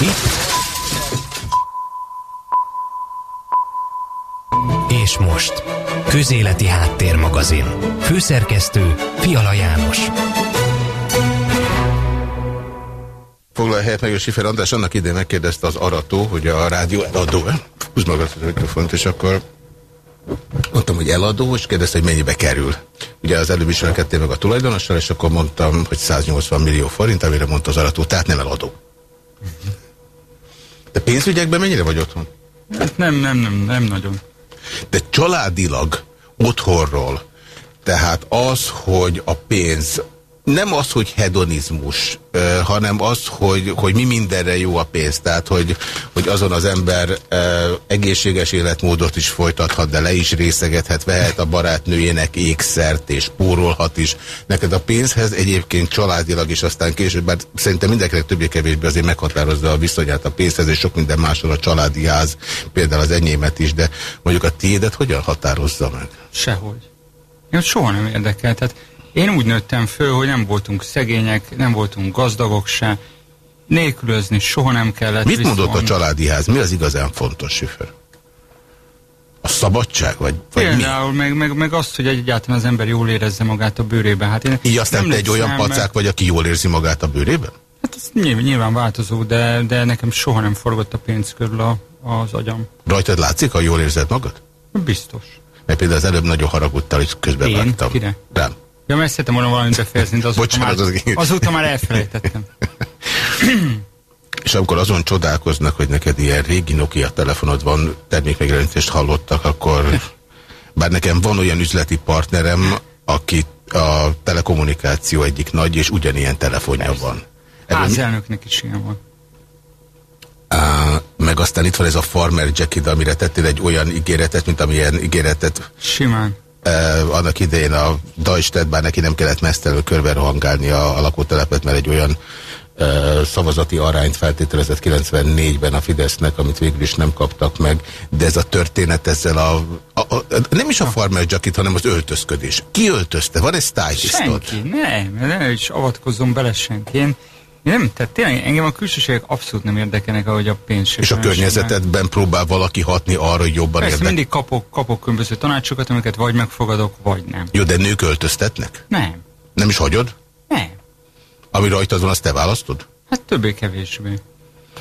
Mi? És most, Közéleti Háttérmagazin. Főszerkesztő Fiala János. Foglalj helyet meg Sifer András, annak idején megkérdezte az arató, hogy a rádió eladó-e? Húzd magad a mikrofont, és akkor mondtam, hogy eladó, és kérdezte, hogy mennyibe kerül. Ugye az előbb ismerkedtél meg a tulajdonossal, és akkor mondtam, hogy 180 millió forint, amire mondta az arató, tehát nem eladó. De pénzügyekben mennyire vagy otthon? Hát nem, nem, nem, nem nagyon. De családilag, otthonról, tehát az, hogy a pénz nem az, hogy hedonizmus, hanem az, hogy, hogy mi mindenre jó a pénz. Tehát, hogy, hogy azon az ember egészséges életmódot is folytathat, de le is részegethet, vehet a barátnőjének ékszert, és pórolhat is. Neked a pénzhez egyébként családilag is aztán később, bár szerintem mindenkinek többé-kevésbé azért meghatározza a viszonyát a pénzhez, és sok minden másról a családi ház, például az enyémet is, de mondjuk a tiédet hogyan határozza meg? Sehogy. Én soha nem érdekel. Tehát én úgy nőttem föl, hogy nem voltunk szegények, nem voltunk gazdagok se, nélkülözni soha nem kellett. Mit mondott a családi ház? Mi az igazán fontos, Süfer? A szabadság? Vagy, vagy Például, mi? Meg, meg, meg azt, hogy egyáltalán az ember jól érezze magát a bőrében. Hát én Így aztán te egy olyan pacák meg... vagy, aki jól érzi magát a bőrében? Hát ez nyilván, nyilván változó, de, de nekem soha nem forgott a pénz körül a, az agyam. Rajtad látszik, ha jól érzed magad? Biztos. Mert például az előbb nagyon haragudtál, hogy közben Én? vágtam. Kire? Rám. Ja, mert szeretem volna valamit befejezni, de azóta, Bocsánat, már, az azóta már elfelejtettem. És amikor azon csodálkoznak, hogy neked ilyen régi Nokia telefonod van, termékmegjelenítést hallottak, akkor bár nekem van olyan üzleti partnerem, aki a telekommunikáció egyik nagy, és ugyanilyen telefonja Persze. van. Házelnöknek is ilyen van. Á, meg aztán itt van ez a Farmer Jacket, amire tettél egy olyan ígéretet, mint amilyen ígéretet. Simán eh, annak idején a Dajsted, bár neki nem kellett mesztelő körbe rohangálni a, a lakótelepet, mert egy olyan eh, szavazati arányt feltételezett 94-ben a Fidesznek, amit végül is nem kaptak meg, de ez a történet ezzel a, a, a nem is a farmer jacket, hanem az öltözködés. Ki öltözte? Van egy stylistod? Senki, nem, nem is avatkozom bele senki. Én nem, tehát tényleg engem a külsőségek abszolút nem érdekelnek, ahogy a pénz És a környezetedben próbál valaki hatni arra, hogy jobban Persze, érdekel? mindig kapok, kapok különböző tanácsokat, amiket vagy megfogadok, vagy nem. Jó, de nők öltöztetnek? Nem. Nem is hagyod? Nem. Ami rajtad van, azt te választod? Hát többé-kevésbé.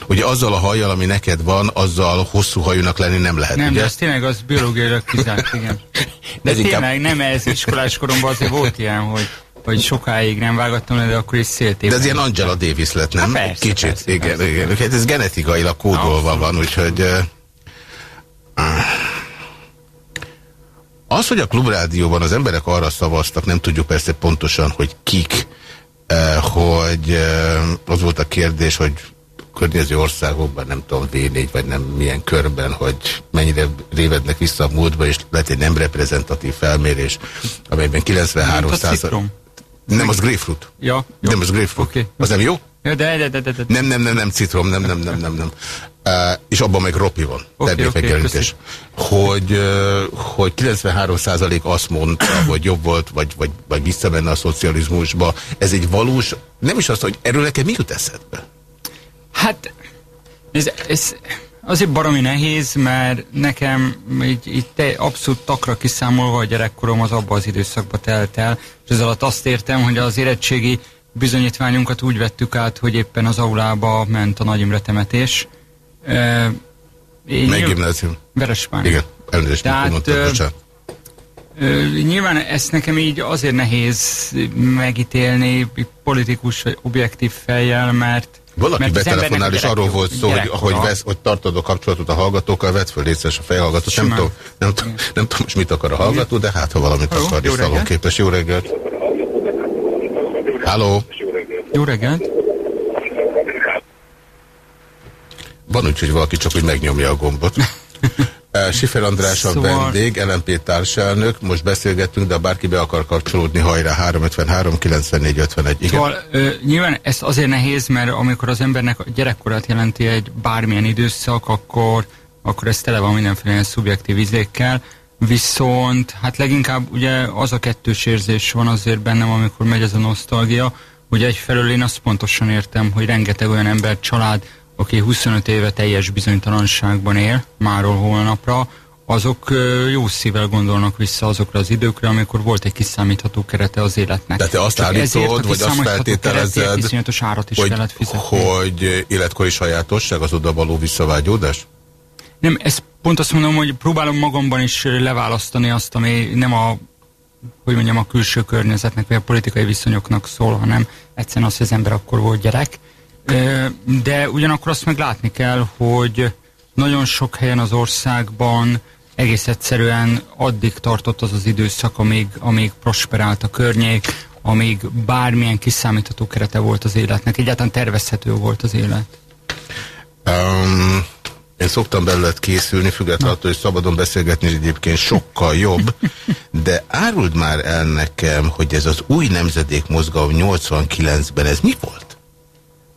Ugye azzal a hajjal, ami neked van, azzal hosszú hajúnak lenni nem lehet, Nem, ugye? de ez tényleg az biológiailag kizárt, igen. De Ez inkább- tényleg nem ez iskolás koromban azért volt ilyen, hogy hogy sokáig nem vágattam le, de akkor is széltében. De ez ilyen Angela Davis lett, nem? Há, persze, Kicsit, persze, igen, persze. igen. Hát ez genetikailag kódolva Abszolút. van, úgyhogy... Uh, az, hogy a klubrádióban az emberek arra szavaztak, nem tudjuk persze pontosan, hogy kik, uh, hogy uh, az volt a kérdés, hogy környező országokban, nem tudom, V4, vagy nem milyen körben, hogy mennyire révednek vissza a múltba, és lehet egy nem reprezentatív felmérés, amelyben 93 Mint a százalék... Nem, az grapefruit. Ja, jó. Nem, az grapefruit. Oké. Az nem jó? De, de, de, de, de. Nem, nem, nem, nem citrom, nem, nem, nem, nem, nem. Uh, és abban meg ropi van, Oké, termékmegjelenítés. Hogy, uh, hogy 93% azt mondta, hogy jobb volt, vagy, vagy, vagy visszamenne a szocializmusba. Ez egy valós, nem is az, hogy erről neked mi jut eszedbe? Hát, ez, ez azért baromi nehéz, mert nekem így, így te, abszolút takra kiszámolva a gyerekkorom az abba az időszakba telt el, és ez alatt azt értem, hogy az érettségi bizonyítványunkat úgy vettük át, hogy éppen az aulába ment a Nagy Imre temetés. E, Mely gimnázium? Verespány. Igen, elnézést, Tehát, mondtad, Nyilván ezt nekem így azért nehéz megítélni politikus vagy objektív fejjel, mert Valaki betelefonál, és arról volt szó, hogy, hogy, vesz, hogy tartod a kapcsolatot a hallgatókkal, vedd föl részes a fejhallgatót. Nem tudom, nem, tudom, nem tudom, most mit akar a hallgató, de hát, ha valamit Halló, akar, és szalonképes. Jó reggelt! Halló! Jó reggelt! Van úgy, hogy valaki csak úgy megnyomja a gombot. Eh, Sifer András a Szóval- vendég, LMP társelnök, most beszélgettünk, de ha bárki be akar kapcsolódni, hajrá 353 94 51. Igen. Szóval ö, nyilván ez azért nehéz, mert amikor az embernek a gyerekkorát jelenti egy bármilyen időszak, akkor, akkor ez tele van mindenféle szubjektív izékkel, viszont hát leginkább ugye az a kettős érzés van azért bennem, amikor megy ez a nosztalgia, hogy egyfelől én azt pontosan értem, hogy rengeteg olyan ember, család, aki 25 éve teljes bizonytalanságban él, máról holnapra, azok jó szívvel gondolnak vissza azokra az időkre, amikor volt egy kiszámítható kerete az életnek. De te azt Csak állítod, vagy azt feltételezed, árat is hogy, hogy életkori sajátosság az oda való visszavágyódás? Nem, ezt pont azt mondom, hogy próbálom magamban is leválasztani azt, ami nem a hogy mondjam, a külső környezetnek, vagy a politikai viszonyoknak szól, hanem egyszerűen az, hogy az ember akkor volt gyerek. De ugyanakkor azt meg látni kell, hogy nagyon sok helyen az országban egész egyszerűen addig tartott az az időszak, amíg, amíg prosperált a környék, amíg bármilyen kiszámítható kerete volt az életnek, egyáltalán tervezhető volt az élet. Um, én szoktam belőled készülni, függetlenül attól, hogy szabadon beszélgetni, egyébként sokkal jobb, de áruld már el nekem, hogy ez az új nemzedék mozgalom 89-ben, ez mi volt?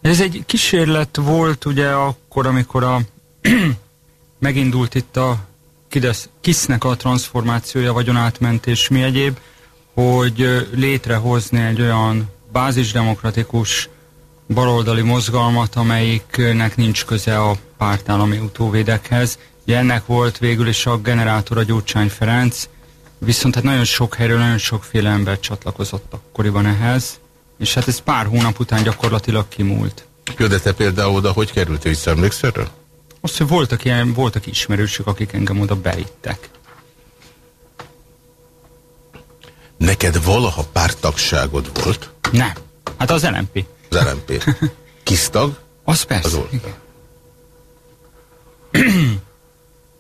Ez egy kísérlet volt ugye akkor, amikor a megindult itt a kisznek a transformációja, vagyonátmentés, mi egyéb, hogy létrehozni egy olyan bázisdemokratikus baloldali mozgalmat, amelyiknek nincs köze a pártállami utóvédekhez. Ugye ennek volt végül is a generátora Gyurcsány Ferenc, viszont hát nagyon sok helyről nagyon sokféle ember csatlakozott akkoriban ehhez, és hát ez pár hónap után gyakorlatilag kimúlt. Jó, de te például oda hogy került vissza, emlékszel Azt, hogy voltak, ilyen, voltak ismerősök, akik engem oda beittek. Neked valaha pártagságod volt? Nem. Hát az LMP. Az LMP. Kisztag? Az persze, az igen.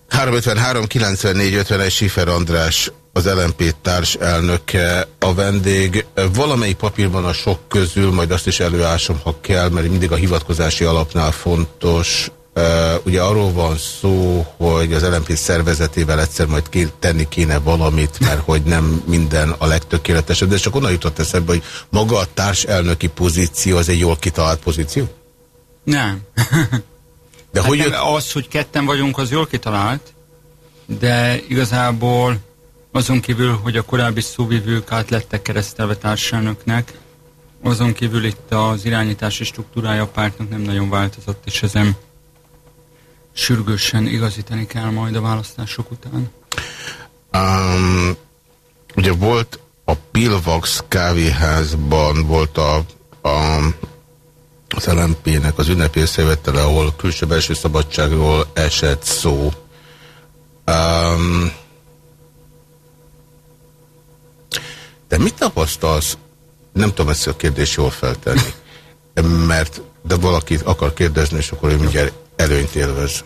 353 94 50 Sifer András, az LMP társ elnöke, a vendég. Valamelyik papírban a sok közül, majd azt is előásom, ha kell, mert mindig a hivatkozási alapnál fontos. Ugye arról van szó, hogy az LMP szervezetével egyszer majd ké tenni kéne valamit, mert hogy nem minden a legtökéletesebb, de csak onnan jutott eszembe, hogy maga a társelnöki pozíció az egy jól kitalált pozíció? Nem. De hát hogy jött... Az, hogy ketten vagyunk, az jól kitalált, de igazából azon kívül, hogy a korábbi szóvivők át lettek keresztelve társadalmoknak, azon kívül itt az irányítási struktúrája a pártnak nem nagyon változott, és ezen sürgősen igazítani kell majd a választások után. Um, ugye volt a Pilvax kávéházban volt a, a az LMP-nek az ünnepészévetele, ahol külső-belső szabadságról esett szó. Um, de mit tapasztalsz? Nem tudom ezt a kérdést jól feltenni, mert de valaki akar kérdezni, és akkor ő mindjárt előnyt élvez.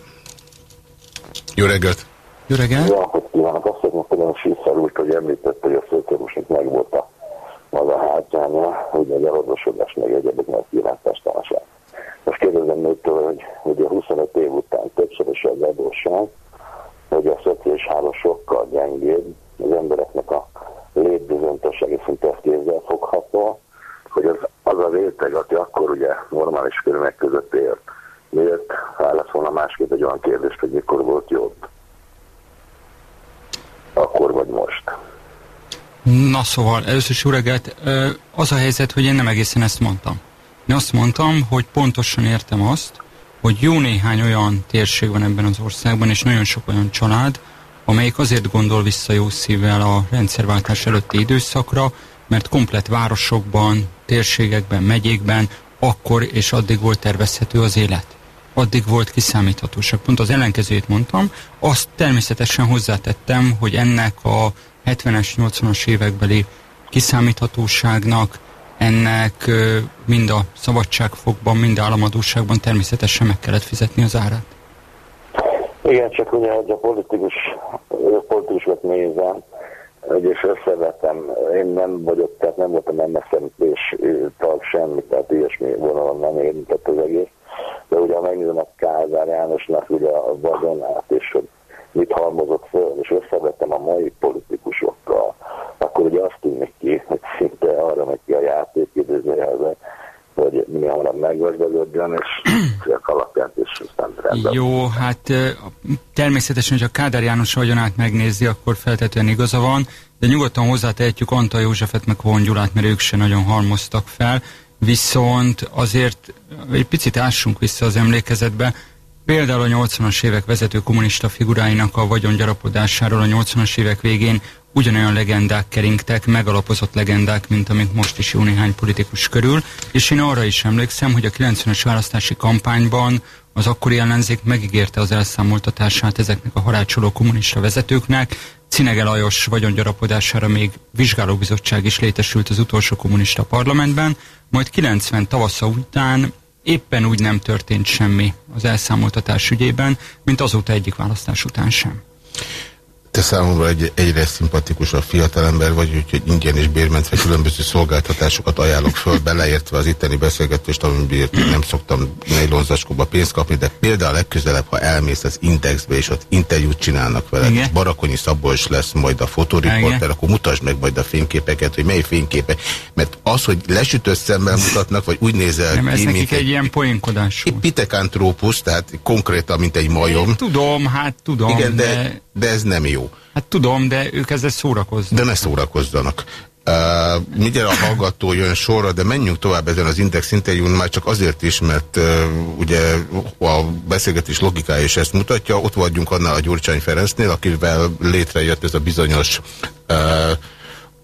Jó reggelt! Jó reggelt! Jó napot kívánok! Azt szeretném kérdezni, hogy említette, hogy a főkerülésnek meg volt a hátránya, hogy a orvosodás meg egyebeknek kilátástalanság. Most kérdezem nőtől, hogy, hogy a 25 év után többszörös az adósság, hogy a szociális háló sokkal gyengébb, az embereknek a létbizonyossági szinte kézzel fogható, hogy az, az a réteg, aki akkor ugye normális körülmények között élt, miért válasz volna másképp egy olyan kérdést, hogy mikor volt jobb? Akkor vagy most. Na szóval, először is reggelt, az a helyzet, hogy én nem egészen ezt mondtam. Én azt mondtam, hogy pontosan értem azt, hogy jó néhány olyan térség van ebben az országban, és nagyon sok olyan család, amelyik azért gondol vissza jó szívvel a rendszerváltás előtti időszakra, mert komplet városokban, térségekben, megyékben akkor és addig volt tervezhető az élet. Addig volt kiszámíthatóság. Pont az ellenkezőjét mondtam. Azt természetesen hozzátettem, hogy ennek a 70-es, 80-as évekbeli kiszámíthatóságnak, ennek mind a szabadságfokban, mind a államadóságban természetesen meg kellett fizetni az árát. Igen, csak ugye, hogy a politikus, politikusokat nézem, és összevetem, én nem vagyok, tehát nem voltam MSZNP-s tag semmi, tehát ilyesmi vonalon nem érintett az egész, de ugye ha megnézem a Kázár Jánosnak ugye a vagyonát, és hogy mit halmozott föl, és összevettem a mai politikusokkal, akkor ugye azt tűnik ki, hogy szinte arra megy ki a játék időzőjelben, hogy mi hamarabb meggazdagodjon, és a alapját, és aztán rendben. Jó, hát természetesen, hogy a Kádár János vagyonát megnézi, akkor feltetően igaza van, de nyugodtan hozzátehetjük Antal Józsefet, meg Von Gyulát, mert ők se nagyon halmoztak fel. viszont azért egy picit ássunk vissza az emlékezetbe, Például a 80-as évek vezető kommunista figuráinak a vagyongyarapodásáról a 80-as évek végén ugyanolyan legendák keringtek, megalapozott legendák, mint amik most is jó néhány politikus körül, és én arra is emlékszem, hogy a 90-es választási kampányban az akkori ellenzék megígérte az elszámoltatását ezeknek a harácsoló kommunista vezetőknek, Cinege Lajos vagyongyarapodására még vizsgálóbizottság is létesült az utolsó kommunista parlamentben, majd 90 tavasza után éppen úgy nem történt semmi az elszámoltatás ügyében, mint azóta egyik választás után sem. Te számomra egy, egyre szimpatikusabb fiatalember vagy, úgyhogy ingyen és bérmentve különböző szolgáltatásokat ajánlok föl, beleértve az itteni beszélgetést, amiért nem szoktam nejlonzacskóba pénzt kapni, de például legközelebb, ha elmész az Indexbe, és ott interjút csinálnak vele, és Barakonyi Szabolcs lesz majd a fotoriporter, akkor mutasd meg majd a fényképeket, hogy mely fényképek, mert az, hogy lesütött szemmel mutatnak, vagy úgy nézel nem, ez ki, nekik egy, egy ilyen poénkodás. Egy pitekantrópusz, tehát konkrétan, mint egy majom. Én tudom, hát tudom. Igen, de, de, de ez nem jó. Hát tudom, de ők ezzel szórakoznak. De ne szórakozzanak. Uh, mindjárt a hallgató jön sorra, de menjünk tovább ezen az Index interjún, már csak azért is, mert uh, ugye a beszélgetés logikája is ezt mutatja. Ott vagyunk annál a Gyurcsány Ferencnél, akivel létrejött ez a bizonyos uh,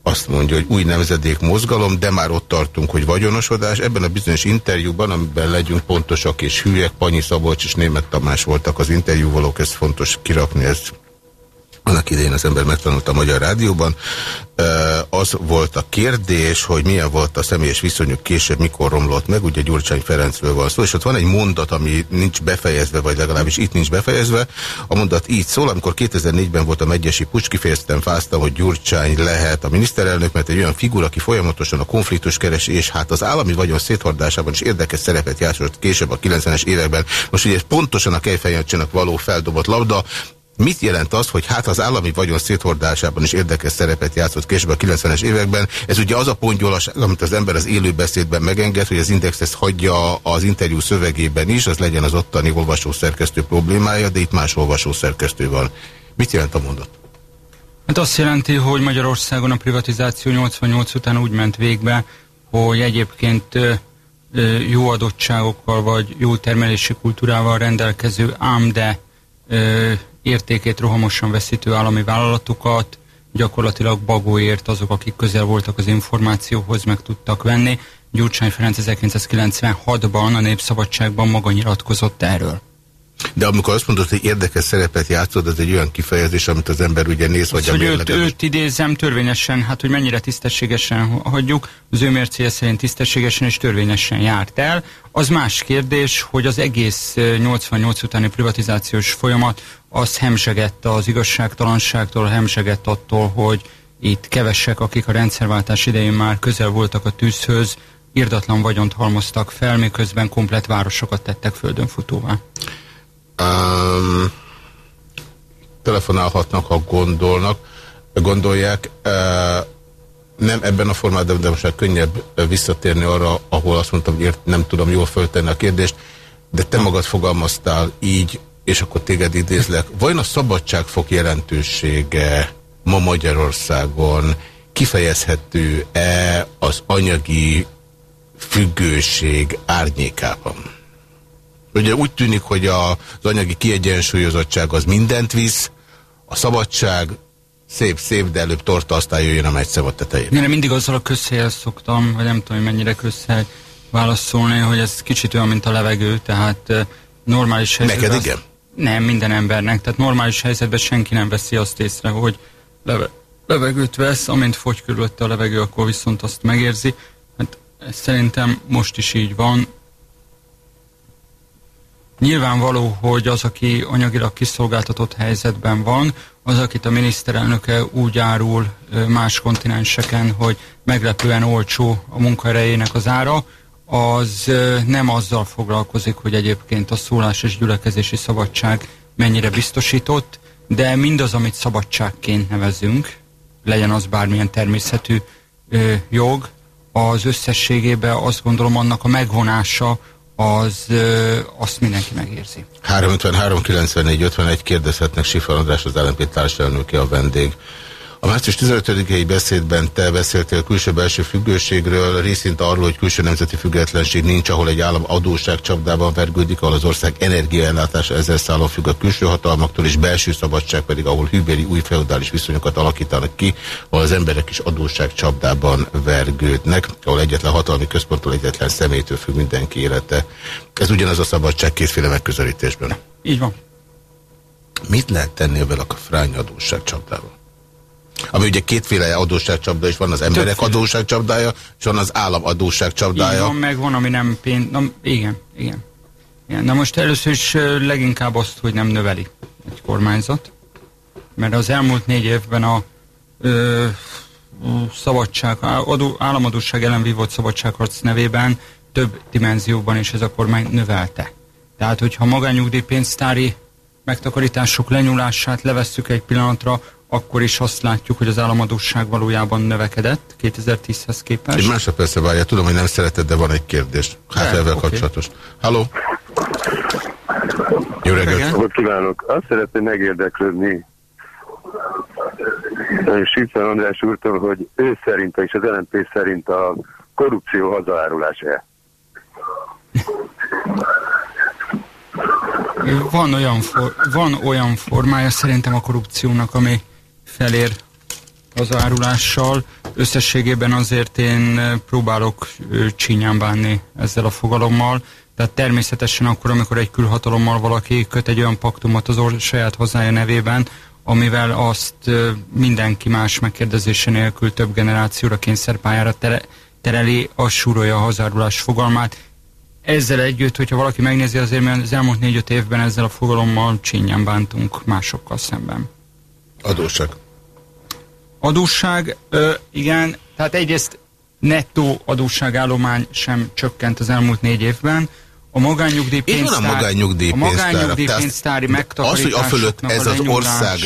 azt mondja, hogy új nemzedék mozgalom, de már ott tartunk, hogy vagyonosodás. Ebben a bizonyos interjúban, amiben legyünk pontosak és hülyek, Panyi Szabolcs és Német Tamás voltak az interjúvalók, ez fontos kirakni, ez annak idején az ember megtanulta a Magyar Rádióban. Az volt a kérdés, hogy milyen volt a személyes viszonyuk később, mikor romlott meg, ugye Gyurcsány Ferencről van szó, és ott van egy mondat, ami nincs befejezve, vagy legalábbis itt nincs befejezve. A mondat így szól, amikor 2004-ben volt a megyesi pucs, kifejeztem, fáztam, hogy Gyurcsány lehet a miniszterelnök, mert egy olyan figura, aki folyamatosan a konfliktus keresi, és hát az állami vagyon széthordásában is érdekes szerepet játszott később a 90-es években. Most ugye pontosan a kejfejjelcsének való feldobott labda, Mit jelent az, hogy hát az állami vagyon széthordásában is érdekes szerepet játszott később a 90-es években? Ez ugye az a pontgyólaság, amit az ember az élő beszédben megenged, hogy az Index ezt hagyja az interjú szövegében is, az legyen az ottani olvasószerkesztő problémája, de itt más olvasószerkesztő van. Mit jelent a mondat? Hát azt jelenti, hogy Magyarországon a privatizáció 88 után úgy ment végbe, hogy egyébként jó adottságokkal vagy jó termelési kultúrával rendelkező, ám de értékét rohamosan veszítő állami vállalatokat, gyakorlatilag bagóért azok, akik közel voltak az információhoz, meg tudtak venni. Gyurcsány Ferenc 1996-ban a Népszabadságban maga nyilatkozott erről. De amikor azt mondod, hogy érdekes szerepet játszod, az egy olyan kifejezés, amit az ember ugye néz, vagy a hogy őt, őt idézem törvényesen, hát hogy mennyire tisztességesen hagyjuk, az ő mércéje szerint tisztességesen és törvényesen járt el. Az más kérdés, hogy az egész 88 utáni privatizációs folyamat az hemzsegette az igazságtalanságtól, hemzsegett attól, hogy itt kevesek, akik a rendszerváltás idején már közel voltak a tűzhöz, irdatlan vagyont halmoztak fel, miközben komplet városokat tettek földön futóvá. Um, telefonálhatnak, ha gondolnak, gondolják. Uh, nem ebben a formában, de most már könnyebb visszatérni arra, ahol azt mondtam, hogy nem tudom jól föltenni a kérdést, de te magad fogalmaztál így, és akkor téged idézlek. Vajon a szabadságfok jelentősége ma Magyarországon kifejezhető-e az anyagi függőség árnyékában? Ugye úgy tűnik, hogy az anyagi kiegyensúlyozottság az mindent visz, a szabadság szép-szép, de előbb torta, aztán jöjjön a megy a tetején. Én mindig azzal a közhelyhez szoktam, vagy nem tudom, hogy mennyire közhely válaszolni, hogy ez kicsit olyan, mint a levegő, tehát normális helyzetben... Neked igen? Azt, nem, minden embernek. Tehát normális helyzetben senki nem veszi azt észre, hogy leve, levegőt vesz, amint fogy körülötte a levegő, akkor viszont azt megérzi. Hát ez szerintem most is így van. Nyilvánvaló, hogy az, aki anyagilag kiszolgáltatott helyzetben van, az, akit a miniszterelnöke úgy árul más kontinenseken, hogy meglepően olcsó a munkaerejének az ára, az nem azzal foglalkozik, hogy egyébként a szólás és gyülekezési szabadság mennyire biztosított, de mindaz, amit szabadságként nevezünk, legyen az bármilyen természetű jog, az összességében azt gondolom annak a megvonása az ö, azt mindenki megérzi. 353 94 51 kérdezhetnek Sifa András, az LNP társadalmi a vendég. A március 15-i beszédben te beszéltél külső-belső függőségről, részint arról, hogy külső nemzeti függetlenség nincs, ahol egy állam adósság csapdában vergődik, ahol az ország energiaellátása ezzel szálló függ a külső hatalmaktól, és belső szabadság pedig, ahol hűbéri új feudális viszonyokat alakítanak ki, ahol az emberek is adósság csapdában vergődnek, ahol egyetlen hatalmi központtól, egyetlen személytől függ mindenki élete. Ez ugyanaz a szabadság kétféle megközelítésben. Így van. Mit lehet tenni ebben a frány adósságcsapdával? Ami ugye kétféle adósságcsapda is van, az emberek Többféle. adósságcsapdája, és van az állam adósságcsapdája. van, meg van, ami nem pénz... Na, igen, igen, igen. Na most először is leginkább azt, hogy nem növeli egy kormányzat, mert az elmúlt négy évben a ö, szabadság, adó, államadóság ellen vívott szabadságharc nevében több dimenzióban is ez a kormány növelte. Tehát, hogyha magányugdíjpénztári megtakarítások lenyúlását levesszük egy pillanatra, akkor is azt látjuk, hogy az államadóság valójában növekedett 2010-hez képest. Egy másodpercre várja, tudom, hogy nem szereted, de van egy kérdés. Hát ezzel okay. kapcsolatos. Halló? Jó reggelt! Jó kívánok! Azt szeretném megérdeklődni Sipszer András úrtól, hogy ő szerint, és az LNP szerint a korrupció hazaárulás-e? Van olyan, for, van olyan formája szerintem a korrupciónak, ami felér az árulással. Összességében azért én próbálok csínyán bánni ezzel a fogalommal. Tehát természetesen akkor, amikor egy külhatalommal valaki köt egy olyan paktumot az or saját hazája nevében, amivel azt mindenki más megkérdezése nélkül több generációra kényszerpályára tereli, az súrolja a hazárulás fogalmát ezzel együtt, hogyha valaki megnézi azért, mert az elmúlt négy-öt évben ezzel a fogalommal csinyán bántunk másokkal szemben. Adósság. Adósság, ö, igen, tehát egyrészt nettó adósságállomány sem csökkent az elmúlt négy évben, a magányugdíjpénztár, a magányugdíjpénztári Az, hogy a fölött ez az ország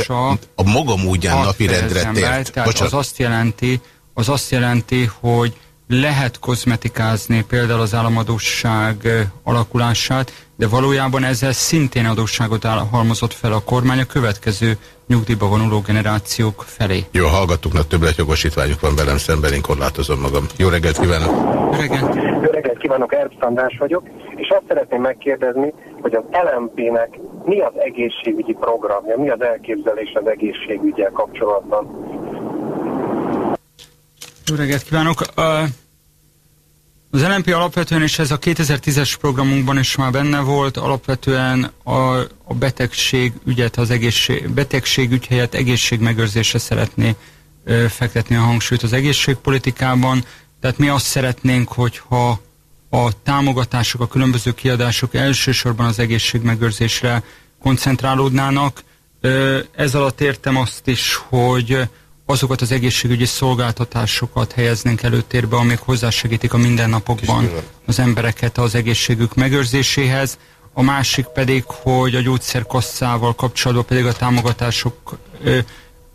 a maga módján napirendre tért. Az azt jelenti, az azt jelenti, hogy lehet kozmetikázni például az államadóság alakulását, de valójában ezzel szintén adósságot halmozott fel a kormány a következő nyugdíjba vonuló generációk felé. Jó, hallgatóknak többletjogosítványuk van velem szemben, én korlátozom magam. Jó reggelt kívánok! Jó reggelt! Jó reggelt kívánok, Erbsz András vagyok, és azt szeretném megkérdezni, hogy az LMP-nek mi az egészségügyi programja, mi az elképzelés az egészségügyel kapcsolatban? Jó reggelt kívánok! Az LNP alapvetően, és ez a 2010-es programunkban is már benne volt, alapvetően a, a betegség ügyet, az egészség, betegségügy helyett egészségmegőrzésre szeretné ö, fektetni a hangsúlyt az egészségpolitikában. Tehát mi azt szeretnénk, hogyha a támogatások, a különböző kiadások elsősorban az egészségmegőrzésre koncentrálódnának. Ö, ez alatt értem azt is, hogy azokat az egészségügyi szolgáltatásokat helyeznénk előtérbe, amik hozzásegítik a mindennapokban az embereket az egészségük megőrzéséhez. A másik pedig, hogy a gyógyszerkasszával kapcsolatban pedig a támogatások ö,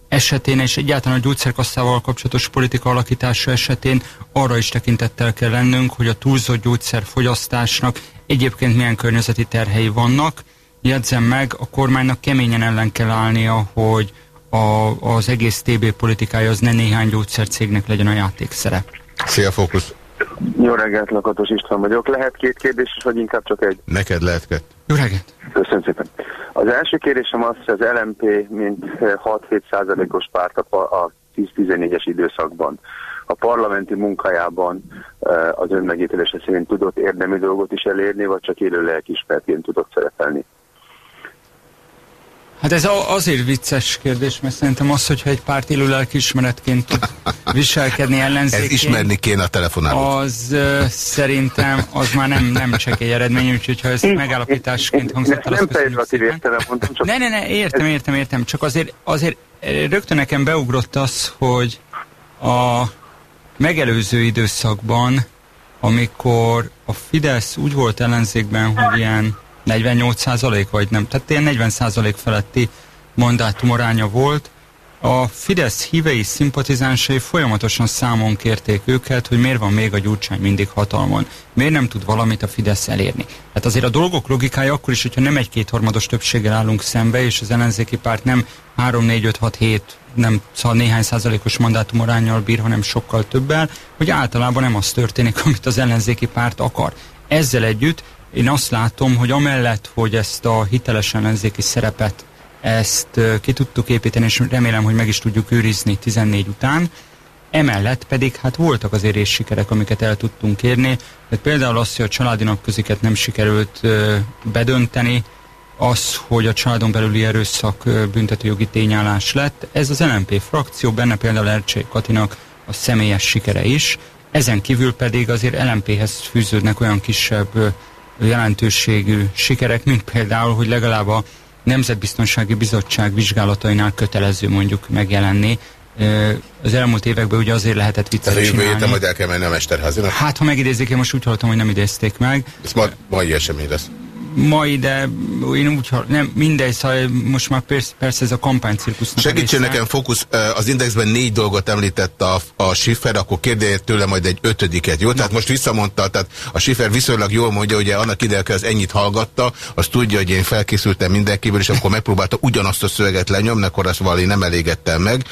esetén és egyáltalán a gyógyszerkasszával kapcsolatos politika alakítása esetén arra is tekintettel kell lennünk, hogy a túlzott gyógyszerfogyasztásnak egyébként milyen környezeti terhei vannak. Jegyzem meg, a kormánynak keményen ellen kell állnia, hogy a, az egész TB politikája az ne néhány gyógyszercégnek legyen a játékszerep. Szia, Fókusz! Jó reggelt, Lakatos István vagyok. Lehet két kérdés, vagy inkább csak egy? Neked lehet két. Jó reggelt! Köszönöm szépen. Az első kérdésem az, hogy az LMP mint 6-7 százalékos párt a 10-14-es időszakban a parlamenti munkájában eh, az önmegítélése szerint tudott érdemi dolgot is elérni, vagy csak élő lelkismertként tudott szerepelni? Hát ez azért vicces kérdés, mert szerintem az, hogyha egy párt élő lelkiismeretként tud viselkedni ellenzékén... Ez ismerni kéne a telefonálót. Az uh, szerintem az már nem, nem egy eredmény, úgyhogy ha ezt megállapításként hangzott el, azt köszönjük szépen. Ne, ne, ne, értem, értem, értem. Csak azért, azért rögtön nekem beugrott az, hogy a megelőző időszakban, amikor a Fidesz úgy volt ellenzékben, hogy ilyen 48 százalék, vagy nem, tehát ilyen 40 százalék feletti mandátum aránya volt, A Fidesz hívei, szimpatizánsai folyamatosan számon kérték őket, hogy miért van még a Gyurcsány mindig hatalmon. Miért nem tud valamit a Fidesz elérni. Hát azért a dolgok logikája akkor is, hogyha nem egy kétharmados többséggel állunk szembe, és az ellenzéki párt nem 3, 4, 5, 6, 7, nem szóval néhány százalékos mandátumorányjal bír, hanem sokkal többel, hogy általában nem az történik, amit az ellenzéki párt akar. Ezzel együtt én azt látom, hogy amellett, hogy ezt a hiteles ellenzéki szerepet ezt ki tudtuk építeni, és remélem, hogy meg is tudjuk őrizni 14 után. Emellett pedig hát voltak azért sikerek, amiket el tudtunk érni. Tehát például az, hogy a családi napköziket nem sikerült bedönteni, az, hogy a családon belüli erőszak büntetőjogi tényállás lett. Ez az LNP frakció, benne például Ercsé Katinak a személyes sikere is. Ezen kívül pedig azért LNP-hez fűződnek olyan kisebb jelentőségű sikerek, mint például, hogy legalább a Nemzetbiztonsági Bizottság vizsgálatainál kötelező mondjuk megjelenni. Az elmúlt években ugye azért lehetett viccet Tehát jövő héten majd el kell menni a Mesterházinak? Hát, ha megidézik, én most úgy hallottam, hogy nem idézték meg. Ez ma, mai esemény lesz mai, de én úgy, nem mindegy, szóval most már persze, persze ez a kampánycirkusznak Segítsen nekem fókusz, az Indexben négy dolgot említett a, a Schiffer, akkor kérdél tőle majd egy ötödiket, jó? Na. Tehát most visszamondta, tehát a Schiffer viszonylag jól mondja, hogy annak idején az ennyit hallgatta, azt tudja, hogy én felkészültem mindenkiből, és akkor megpróbálta ugyanazt a szöveget lenyomni, akkor azt valahogy nem elégettem meg.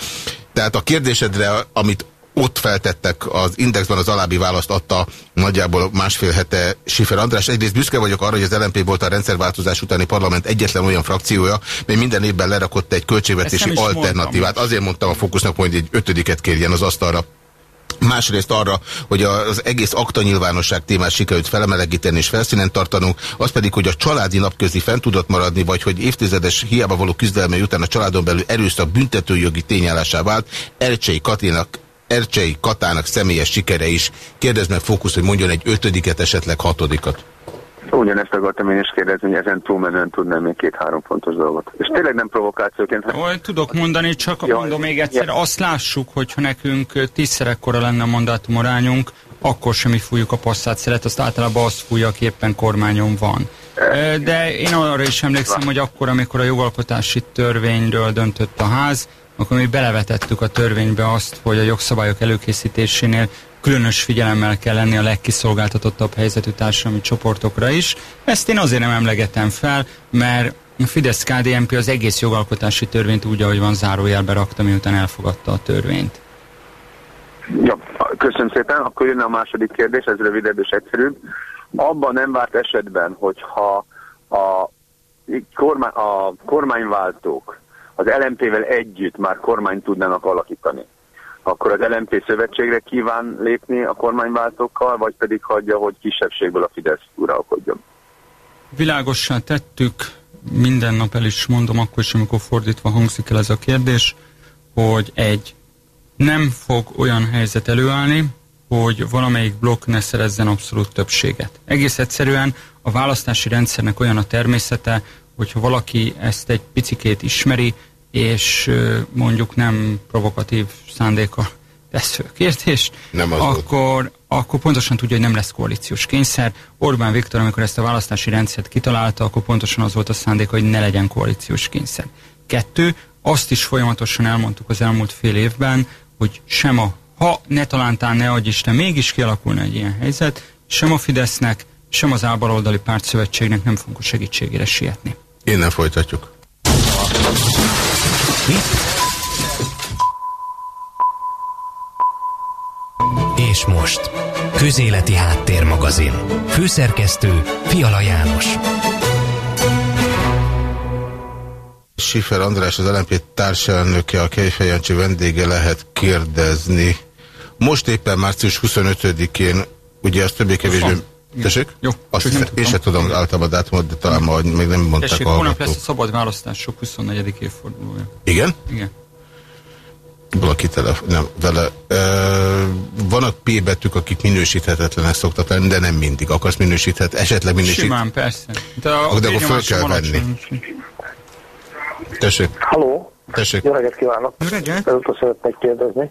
Tehát a kérdésedre, amit ott feltettek az Indexben az alábbi választ adta nagyjából másfél hete Sifer András. Egyrészt büszke vagyok arra, hogy az LNP volt a rendszerváltozás utáni parlament egyetlen olyan frakciója, mely minden évben lerakott egy költségvetési alternatívát. Mondtam. Azért mondtam a fókusznak, hogy egy ötödiket kérjen az asztalra. Másrészt arra, hogy az egész akta nyilvánosság témát sikerült felemelegíteni és felszínen tartanunk, az pedig, hogy a családi napközi fent tudott maradni, vagy hogy évtizedes hiába való küzdelme után a családon belül erőszak büntetőjogi tényállásá vált, Ercsei Katinak Ercsei Katának személyes sikere is. Kérdezd meg Fókusz, hogy mondjon egy ötödiket, esetleg hatodikat. Ugyanezt akartam én is kérdezni, hogy ezen túlmenően tudnám még két-három fontos dolgot. És tényleg nem provokációként. Ó, tudok mondani, csak Jaj, mondom még egyszer, ja. azt lássuk, hogyha nekünk tízszer ekkora lenne a mandátumorányunk, akkor sem mi fújjuk a passzát szelet, azt általában azt fújja, aki éppen kormányon van. De én arra is emlékszem, hogy akkor, amikor a jogalkotási törvényről döntött a ház, akkor mi belevetettük a törvénybe azt, hogy a jogszabályok előkészítésénél különös figyelemmel kell lenni a legkiszolgáltatottabb helyzetű társadalmi csoportokra is. Ezt én azért nem emlegetem fel, mert a Fidesz-KDNP az egész jogalkotási törvényt úgy, ahogy van zárójelbe rakta, miután elfogadta a törvényt. Ja, köszönöm szépen. Akkor jönne a második kérdés, ez rövidebb és egyszerűbb. Abban nem várt esetben, hogyha a, kormány, a kormányváltók az LMP-vel együtt már kormányt tudnának alakítani, akkor az LMP szövetségre kíván lépni a kormányváltókkal, vagy pedig hagyja, hogy kisebbségből a Fidesz uralkodjon? Világosan tettük, minden nap el is mondom, akkor is, amikor fordítva hangzik el ez a kérdés, hogy egy, nem fog olyan helyzet előállni, hogy valamelyik blokk ne szerezzen abszolút többséget. Egész egyszerűen a választási rendszernek olyan a természete, hogyha valaki ezt egy picikét ismeri, és mondjuk nem provokatív szándéka tesz föl kérdést, nem akkor, akkor pontosan tudja, hogy nem lesz koalíciós kényszer. Orbán Viktor, amikor ezt a választási rendszert kitalálta, akkor pontosan az volt a szándéka, hogy ne legyen koalíciós kényszer. Kettő, azt is folyamatosan elmondtuk az elmúlt fél évben, hogy sem a, ha ne talántán ne adj Isten, mégis kialakulna egy ilyen helyzet, sem a Fidesznek, sem az ábaloldali pártszövetségnek nem fogunk segítségére sietni. Innen folytatjuk. És most, Közéleti Háttérmagazin. Főszerkesztő Fiala János. Sifer András, az LNP társelnöke, a Kejfejancsi vendége lehet kérdezni. Most éppen március 25-én, ugye az többé-kevésbé Tessék? Jó. Azt én, én sem tudom általában dátumot, de talán majd még nem mondták Tessék, a hónap lesz a szabad választások 24. évfordulója. Igen? Igen. Valaki telefon, nem, vele. E, vannak P betűk, akik minősíthetetlenek szoktak lenni, de nem mindig. Akarsz minősíthet, esetleg minősít. Simán, persze. De, a de akkor föl kell venni. Tessék. Halló. Tessék. Jó reggelt kívánok. Jó reggelt. Ezúttal szeretnék kérdezni.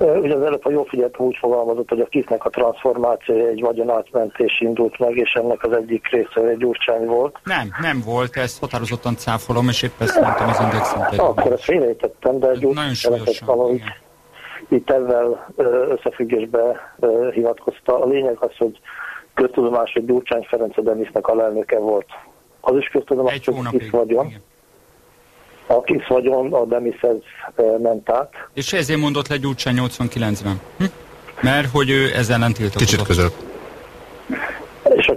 Ugye az előbb, ha jól figyeltem, úgy fogalmazott, hogy a kisznek a transformációja egy vagyonátmentés indult meg, és ennek az egyik része egy gyurcsány volt. Nem, nem volt, ezt határozottan cáfolom, és épp ezt mondtam az indexen. Akkor ezt félrejtettem, de gyurcsány itt ezzel összefüggésbe hivatkozta. A lényeg az, hogy köztudomás, hogy Gyurcsány Ferenc a Denisnek a lelnöke volt. Az is köztudomás, hogy kis vagyon. Igen. A kis vagyon a Demishez ment át. És ezért mondott le Gyurcsány 89-ben. Hm? Mert hogy ő ezzel ellen tiltakozott. Kicsit között. És a...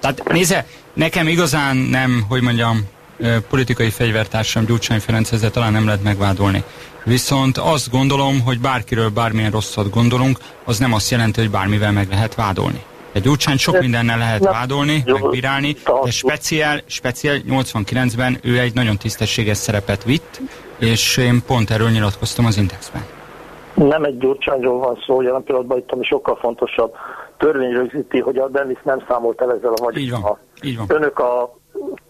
Tehát nézze, nekem igazán nem, hogy mondjam, politikai fegyvertársam Gyurcsány Ferenc ezzel talán nem lehet megvádolni. Viszont azt gondolom, hogy bárkiről bármilyen rosszat gondolunk, az nem azt jelenti, hogy bármivel meg lehet vádolni. Egy útsány sok mindennel lehet vádolni, megbírálni, de speciál, speciál 89-ben ő egy nagyon tisztességes szerepet vitt, és én pont erről nyilatkoztam az Indexben. Nem egy gyurcsányról van szó, jelen pillanatban itt ami sokkal fontosabb törvény rögzíti, hogy a Dennis nem számolt el ezzel a vagyonnal. Így van. Így van. Önök a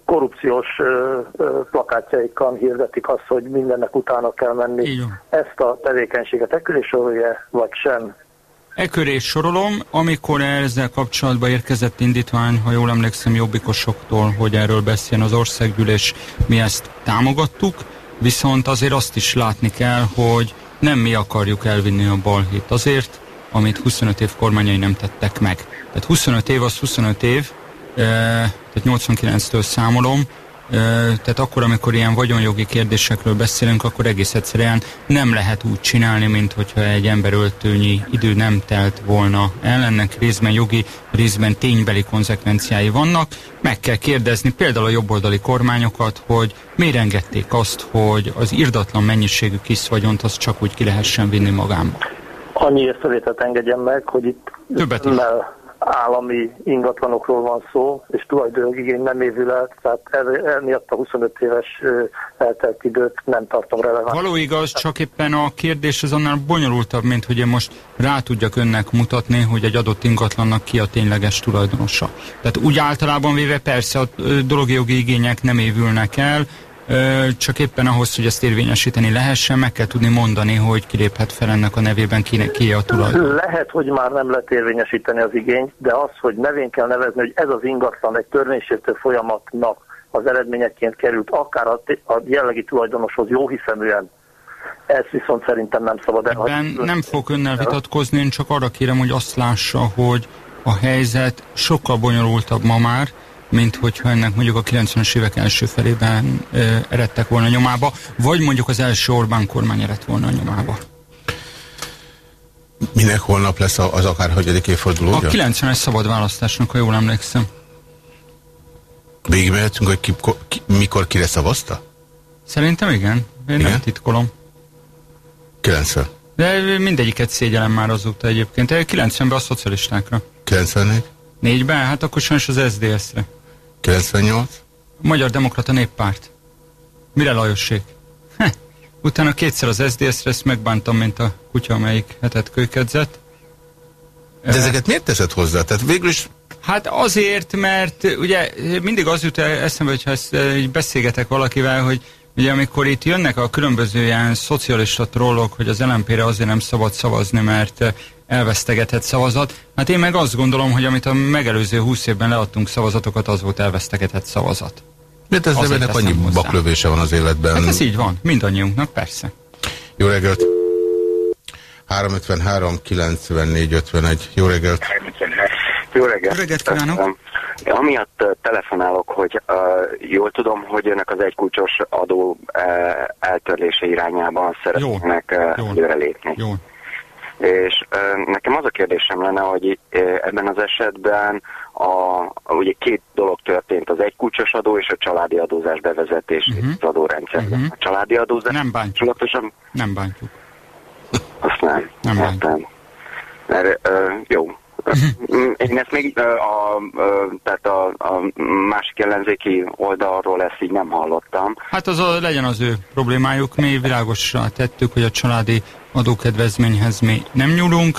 korrupciós ö, ö, plakátjaikkal hirdetik azt, hogy mindennek utána kell menni. Ezt a tevékenységet ekköré sorolja, vagy sem? Ekköré sorolom, amikor ezzel kapcsolatban érkezett indítvány, ha jól emlékszem, jobbikosoktól, hogy erről beszéljen az országgyűlés, mi ezt támogattuk, viszont azért azt is látni kell, hogy nem mi akarjuk elvinni a balhét azért, amit 25 év kormányai nem tettek meg. Tehát 25 év az 25 év, tehát 89-től számolom, tehát akkor, amikor ilyen vagyonjogi kérdésekről beszélünk, akkor egész egyszerűen nem lehet úgy csinálni, mint hogyha egy emberöltőnyi idő nem telt volna el. Ennek részben jogi, részben ténybeli konzekvenciái vannak. Meg kell kérdezni például a jobboldali kormányokat, hogy miért engedték azt, hogy az irdatlan mennyiségű kis vagyont az csak úgy ki lehessen vinni magámba. Annyi észrevételt engedjen meg, hogy itt Többet is állami ingatlanokról van szó, és tulajdonigény nem évül el, tehát emiatt a 25 éves eltelt időt nem tartom releváns. Való igaz, csak éppen a kérdés az annál bonyolultabb, mint hogy én most rá tudjak önnek mutatni, hogy egy adott ingatlannak ki a tényleges tulajdonosa. Tehát úgy általában véve persze a dologi igények nem évülnek el, csak éppen ahhoz, hogy ezt érvényesíteni lehessen, meg kell tudni mondani, hogy kiléphet fel ennek a nevében, ki, ki a tulajdon. Lehet, hogy már nem lehet érvényesíteni az igényt, de az, hogy nevén kell nevezni, hogy ez az ingatlan egy törvénysértő folyamatnak az eredményeként került, akár a, a jellegi tulajdonoshoz jó hiszeműen, ez viszont szerintem nem szabad el. Ebben nem fog önnel vitatkozni, én csak arra kérem, hogy azt lássa, hogy a helyzet sokkal bonyolultabb ma már, mint hogyha ennek mondjuk a 90-es évek első felében ö, eredtek volna nyomába, vagy mondjuk az első Orbán kormány eredt volna nyomába. Minek holnap lesz az akár hagyadik évforduló? A 90-es szabad választásnak, ha jól emlékszem. Végigmehetünk, hogy ki, ki, mikor kire szavazta? Szerintem igen. Én igen? nem titkolom. 90. De mindegyiket szégyelem már azóta egyébként. 90-ben a szocialistákra. 94? Négyben? Hát akkor sajnos az SZDSZ-re. 98? Magyar Demokrata Néppárt. Mire Lajossék? Utána kétszer az SZDSZ-re ezt megbántam, mint a kutya, amelyik hetet kőkedzett. De ezeket miért teszed hozzá? Tehát végül is... Hát azért, mert ugye mindig az jut eszembe, hogyha ezt így beszélgetek valakivel, hogy ugye amikor itt jönnek a különböző ilyen szocialista trollok, hogy az LMP-re azért nem szabad szavazni, mert elvesztegetett szavazat. Hát én meg azt gondolom, hogy amit a megelőző 20 évben leadtunk szavazatokat, az volt elvesztegetett szavazat. Miért ez ennek annyi hozzá. baklövése van az életben? Hát ez így van, mindannyiunknak, persze. Jó reggelt! 353 94 51. Jó reggelt! Jó reggelt! Jó reggelt kívánok! Amiatt telefonálok, hogy uh, jól tudom, hogy önök az egykulcsos adó uh, eltörlése irányában szeretnének uh, előrelépni. Jó. És nekem az a kérdésem lenne, hogy ebben az esetben a, ugye két dolog történt, az egykulcsos adó és a családi adózás bevezetés uh-huh. az adórendszerben. Uh-huh. A családi adózás... Nem bántjuk. Nem bántjuk. Azt nem. Nem bántjuk. Mert, uh, jó. Én ezt még a, a, tehát a, a másik ellenzéki oldalról ezt így nem hallottam. Hát az a, legyen az ő problémájuk. Mi világosra tettük, hogy a családi adókedvezményhez mi nem nyúlunk.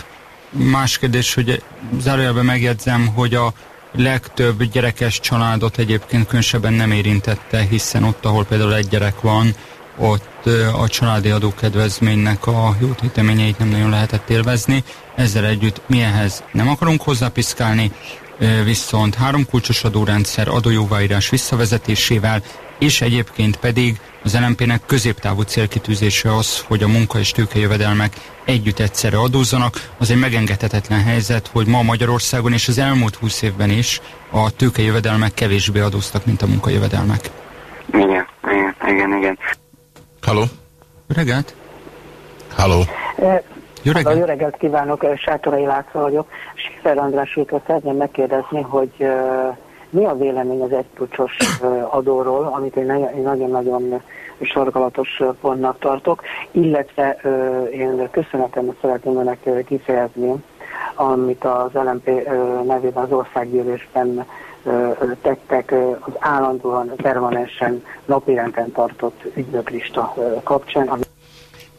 Más kérdés, hogy zárójelben megjegyzem, hogy a legtöbb gyerekes családot egyébként különösebben nem érintette, hiszen ott, ahol például egy gyerek van, ott a családi adókedvezménynek a jótéteményeit nem nagyon lehetett élvezni. Ezzel együtt mi ehhez nem akarunk hozzápiszkálni, viszont három kulcsos adórendszer adójóváírás visszavezetésével, és egyébként pedig az LMP-nek középtávú célkitűzése az, hogy a munka és tőkejövedelmek együtt egyszerre adózzanak. Az egy megengedhetetlen helyzet, hogy ma Magyarországon és az elmúlt húsz évben is a tőkejövedelmek kevésbé adóztak, mint a munkajövedelmek. Igen, igen, igen, igen. Halló? Reggelt? Halló? Jó reggelt! Jó reggelt kívánok, Sátorai László vagyok. Sifer András úrtól szeretném megkérdezni, hogy uh, mi a vélemény az egypucsos adóról, amit én nagyon-nagyon sorgalatos pontnak tartok, illetve én köszönetemet szeretném önnek kifejezni, amit az LMP nevében az országgyűlésben tettek az állandóan, permanensen napirenden tartott ügynöklista kapcsán.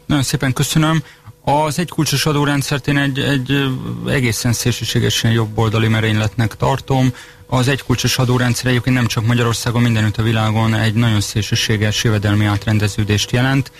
Nagyon szépen köszönöm. Az egykulcsos adórendszert én egy, egy egészen szélsőségesen jobboldali merényletnek tartom. Az egykulcsos adórendszer egyébként nem csak Magyarországon, mindenütt a világon egy nagyon szélsőséges jövedelmi átrendeződést jelent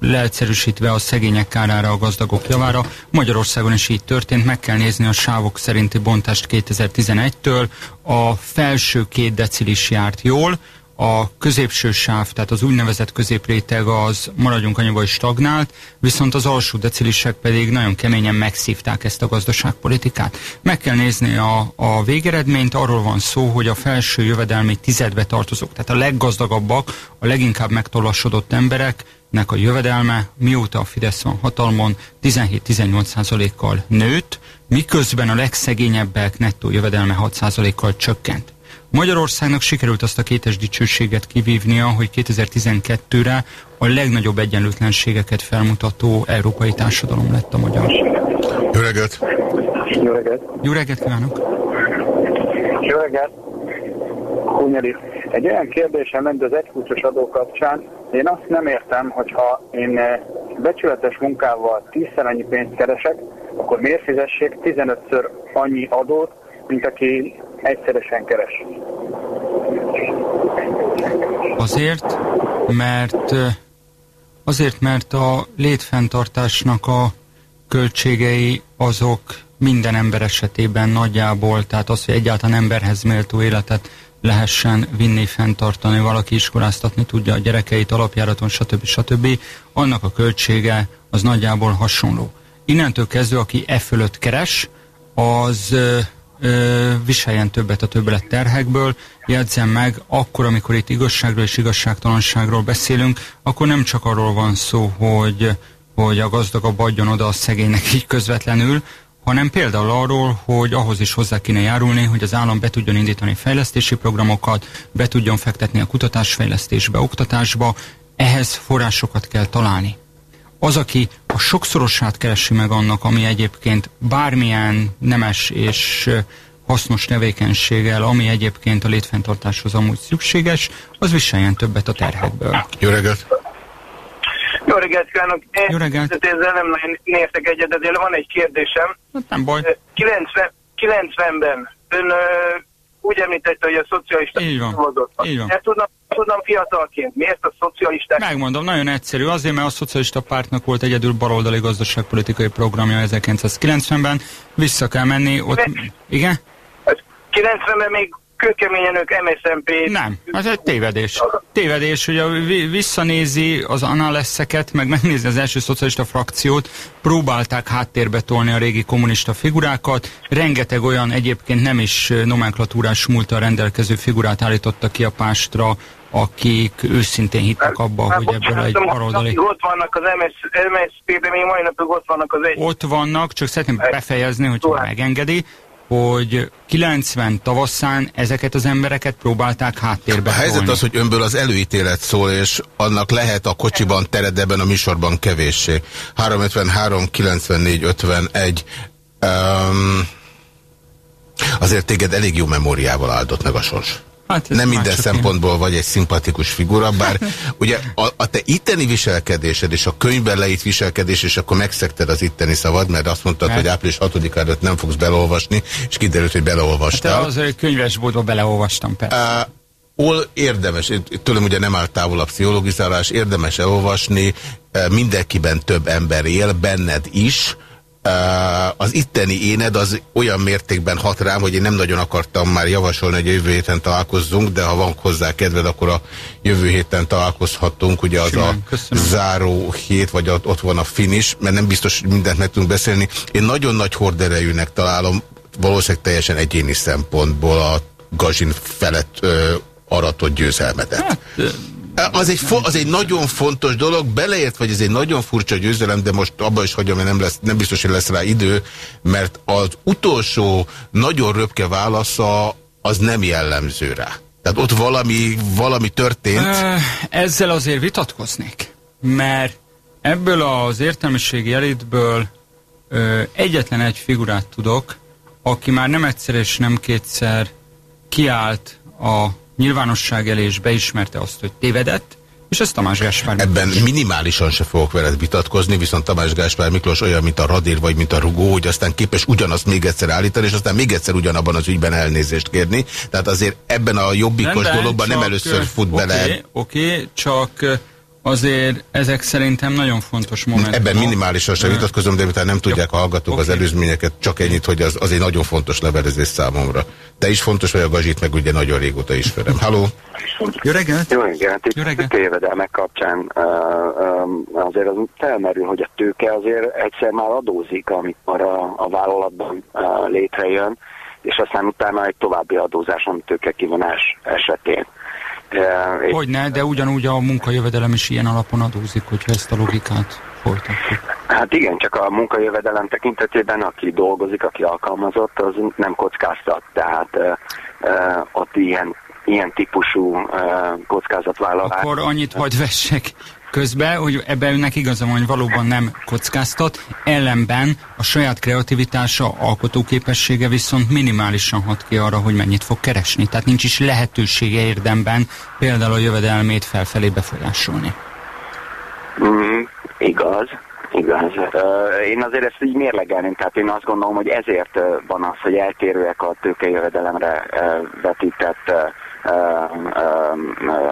leegyszerűsítve a szegények kárára, a gazdagok javára. Magyarországon is így történt, meg kell nézni a sávok szerinti bontást 2011-től. A felső két decilis járt jól, a középső sáv, tehát az úgynevezett középréteg az maradjunk anyagba is stagnált, viszont az alsó decilisek pedig nagyon keményen megszívták ezt a gazdaságpolitikát. Meg kell nézni a, a végeredményt, arról van szó, hogy a felső jövedelmi tizedbe tartozók, tehát a leggazdagabbak, a leginkább megtollasodott emberek nek a jövedelme, mióta a Fidesz van hatalmon, 17-18%-kal nőtt, miközben a legszegényebbek nettó jövedelme 6%-kal csökkent. Magyarországnak sikerült azt a kétes dicsőséget kivívnia, hogy 2012-re a legnagyobb egyenlőtlenségeket felmutató európai társadalom lett a magyar. Jó reggelt! Jó reggelt! Jó reggelt kívánok! Jó reggelt! Hunyeli. Egy olyan kérdésem ment az egykulcsos adó kapcsán. Én azt nem értem, hogyha én eh, becsületes munkával tízszer annyi pénzt keresek, akkor miért fizessék 15-ször annyi adót, mint aki egyszeresen keres? Azért, mert eh, azért, mert a létfenntartásnak a költségei azok minden ember esetében nagyjából, tehát az, hogy egyáltalán emberhez méltó életet lehessen vinni, fenntartani, valaki iskoláztatni tudja a gyerekeit alapjáraton, stb. stb. Annak a költsége az nagyjából hasonló. Innentől kezdve, aki e fölött keres, az ö, ö, viseljen többet a többlet terhekből, jegyzem meg, akkor, amikor itt igazságról és igazságtalanságról beszélünk, akkor nem csak arról van szó, hogy, hogy a gazdagabb adjon oda a szegénynek így közvetlenül, hanem például arról, hogy ahhoz is hozzá kéne járulni, hogy az állam be tudjon indítani fejlesztési programokat, be tudjon fektetni a kutatásfejlesztésbe, oktatásba, ehhez forrásokat kell találni. Az, aki a sokszorosát keresi meg annak, ami egyébként bármilyen nemes és hasznos tevékenységgel, ami egyébként a létfenntartáshoz amúgy szükséges, az viseljen többet a terhekből. Jó reggelt! Jó reggelt kívánok! Jó reggelt! Ezzel nem nagyon értek egyet, de van egy kérdésem. Hát nem baj. 90, 90-ben ön úgy említette, hogy a szocialista Így van. szavazott. Így van. Ezt tudnam, tudnam fiatalként, miért a szocialisták... Megmondom, nagyon egyszerű. Azért, mert a szocialista pártnak volt egyedül baloldali gazdaságpolitikai programja 1990-ben. Vissza kell menni. Ott... Igen? 90-ben még kőkeményen ők MSZMP... Nem, ez egy tévedés. Tévedés, hogy a visszanézi az analeszeket, meg megnézi az első szocialista frakciót, próbálták háttérbe tolni a régi kommunista figurákat, rengeteg olyan egyébként nem is nomenklatúrás múltal rendelkező figurát állítottak ki a pástra, akik őszintén hittek abba, hogy ebből egy paroldali... Ott vannak az MSZP-ben, még mai napig ott vannak az egy... Ott vannak, csak szeretném befejezni, hogyha megengedi hogy 90 tavaszán ezeket az embereket próbálták háttérbe A helyzet tolni. az, hogy önből az előítélet szól, és annak lehet a kocsiban tered, ebben a műsorban kevéssé. 353, 94, 51. Um, azért téged elég jó memóriával áldott meg a sors. Hát nem minden szempontból én. vagy egy szimpatikus figura, bár ugye a, a te itteni viselkedésed és a könyvben leírt viselkedés, és akkor megszekted az itteni szavad, mert azt mondtad, mert... hogy április 6 előtt nem fogsz beleolvasni, és kiderült, hogy beleolvastál. Hát az könyvesboltba beleolvastam, persze. Uh, Ol érdemes, tőlem ugye nem áll távol a pszichologizálás, érdemes elolvasni, mindenkiben több ember él, benned is, az itteni éned az olyan mértékben hat rám, hogy én nem nagyon akartam már javasolni, hogy jövő héten találkozzunk, de ha van hozzá kedved, akkor a jövő héten találkozhatunk, ugye az Simán, a köszönöm. záró hét, vagy ott van a finish, mert nem biztos, hogy mindent meg tudunk beszélni. Én nagyon nagy horderejűnek találom, valószínűleg teljesen egyéni szempontból a Gazsin felett ö, aratott győzelmedet. Hát, az egy, az egy nagyon fontos dolog, beleért, vagy ez egy nagyon furcsa győzelem, de most abban is hagyom, mert nem, lesz, nem biztos, hogy lesz rá idő, mert az utolsó nagyon röpke válasza az nem jellemző rá. Tehát ott valami, valami történt. Ezzel azért vitatkoznék, mert ebből az értelmiségi elitből egyetlen egy figurát tudok, aki már nem egyszer és nem kétszer kiállt a nyilvánosság elé és beismerte azt, hogy tévedett, és ez Tamás Gáspár Miklós. Ebben minimálisan se fogok veled vitatkozni, viszont Tamás Gáspár Miklós olyan, mint a radír vagy mint a rugó, hogy aztán képes ugyanazt még egyszer állítani, és aztán még egyszer ugyanabban az ügyben elnézést kérni. Tehát azért ebben a jobbikos nem, dologban nem először fut okay, bele. Oké, okay, csak azért ezek szerintem nagyon fontos momentum. Ebben minimálisan sem vitatkozom, de miután nem tudják a hallgatók okay. az előzményeket, csak ennyit, hogy az, az egy nagyon fontos levelezés számomra. Te is fontos vagy a Gazsit, meg ugye nagyon régóta ismerem. Halló! Jó reggelt! Jó reggelt! Itt Jó reggelt. tévedelmek kapcsán uh, azért az felmerül, hogy a tőke azért egyszer már adózik, amikor a, a vállalatban uh, létrejön, és aztán utána egy további adózáson tőkekivonás esetén. Hogy ne, de ugyanúgy a munkajövedelem is ilyen alapon adózik, hogyha ezt a logikát folytatjuk. Hát igen, csak a munkajövedelem tekintetében, aki dolgozik, aki alkalmazott, az nem kockáztat. Tehát uh, uh, ott ilyen, ilyen típusú uh, kockázatvállalás. Akkor annyit hagyd vessek közben, hogy ebben önnek igaza van, hogy valóban nem kockáztat, ellenben a saját kreativitása, alkotóképessége viszont minimálisan hat ki arra, hogy mennyit fog keresni. Tehát nincs is lehetősége érdemben például a jövedelmét felfelé befolyásolni. Mm, igaz, igaz. Én azért ezt így mérlegelném, tehát én azt gondolom, hogy ezért van az, hogy eltérőek a tőkejövedelemre uh, vetített uh,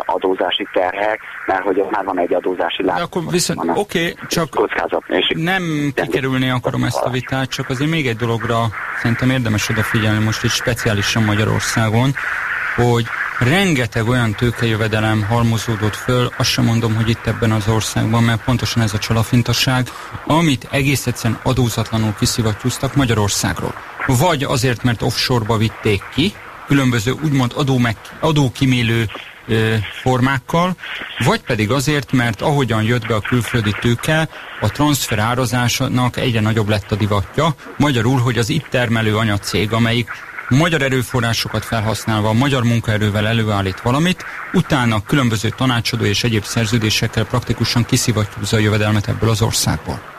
adózási terhek, mert hogy már van egy adózási láb. akkor viszont, oké, okay, csak kockázat, és nem kikerülni akarom ezt a vitát, csak azért még egy dologra szerintem érdemes odafigyelni most itt speciálisan Magyarországon, hogy rengeteg olyan tőkejövedelem halmozódott föl, azt sem mondom, hogy itt ebben az országban, mert pontosan ez a csalafintaság, amit egész egyszerűen adózatlanul kiszivattyúztak Magyarországról. Vagy azért, mert offshore-ba vitték ki, különböző úgymond adó meg, adókimélő formákkal, vagy pedig azért, mert ahogyan jött be a külföldi tőke, a transfer árazásának egyre nagyobb lett a divatja, magyarul, hogy az itt termelő anyacég, amelyik magyar erőforrásokat felhasználva, magyar munkaerővel előállít valamit, utána különböző tanácsadó és egyéb szerződésekkel praktikusan kiszivattyúzza a jövedelmet ebből az országból.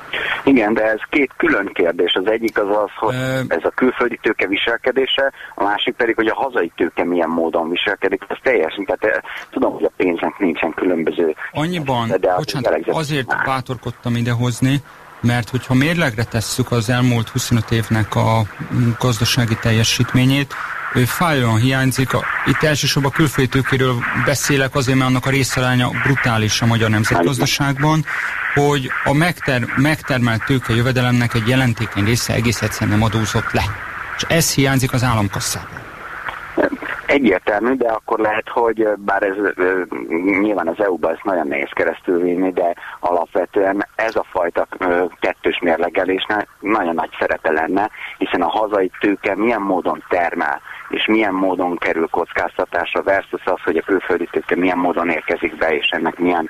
Igen, de ez két külön kérdés. Az egyik az az, hogy ez a külföldi tőke viselkedése, a másik pedig, hogy a hazai tőke milyen módon viselkedik. Ez teljesen, tehát tudom, hogy a pénznek nincsen különböző. Annyiban, de bocsánat, azért más. bátorkodtam idehozni, mert hogyha mérlegre tesszük az elmúlt 25 évnek a gazdasági teljesítményét, fájóan hiányzik. Itt elsősorban a külföldi tőkéről beszélek azért, mert annak a részaránya brutális a magyar nemzetgazdaságban, hogy a megter megtermelt tőke jövedelemnek egy jelentékeny része egész egyszerűen nem adózott le. És ez hiányzik az államkasszában. Egyértelmű, de akkor lehet, hogy bár ez nyilván az EU-ban ez nagyon nehéz keresztül vinni, de alapvetően ez a fajta kettős mérlegelésnek nagyon nagy szerepe lenne, hiszen a hazai tőke milyen módon termel, és milyen módon kerül kockáztatásra versus az, hogy a külföldi tőke milyen módon érkezik be, és ennek milyen